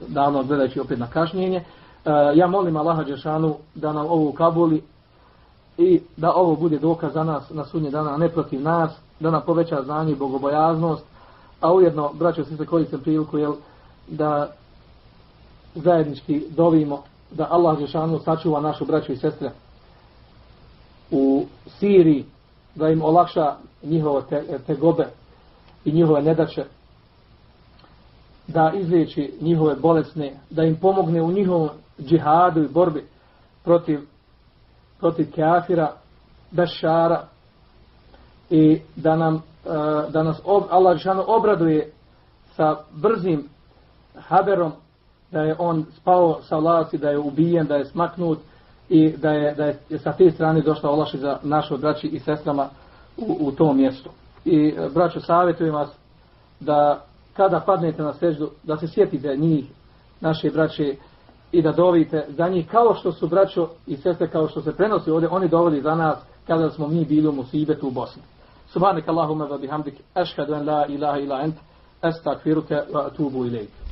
davno gledajući opet na kašnjenje. Ja molim Allaha Đešanu da nam ovo ukabuli i da ovo bude dokaz za nas na sunje dana, a ne protiv nas, da nam poveća znanje i bogobojaznost, a ujedno, braćo, se koristim priliku, jel, da zajednički dovimo da Allah Žešanu sačuva našu braću i sestre u Siriji, da im olakša njihove te, tegobe i njihove nedaće, da izliječi njihove bolesne, da im pomogne u njihovom džihadu i borbi protiv, protiv kafira, bešara i da nam e, da nas Allah Žešanu obraduje sa brzim haberom da je on spao sa vlasti, da je ubijen, da je smaknut i da je, da je sa te strane došla olaši za našu braći i sestrama u, u tom mjestu. I e, braćo, savjetujem vas da kada padnete na seždu, da se sjetite njih, naše braće, i da dovite za njih kao što su braćo i sestre, kao što se prenosi ovdje, oni doveli za nas kada smo mi bili u Musibetu u Bosni. Subhanak Allahumma wa bihamdik, ashhadu an la ilaha illa ant, astakfiruka wa atubu ilayk.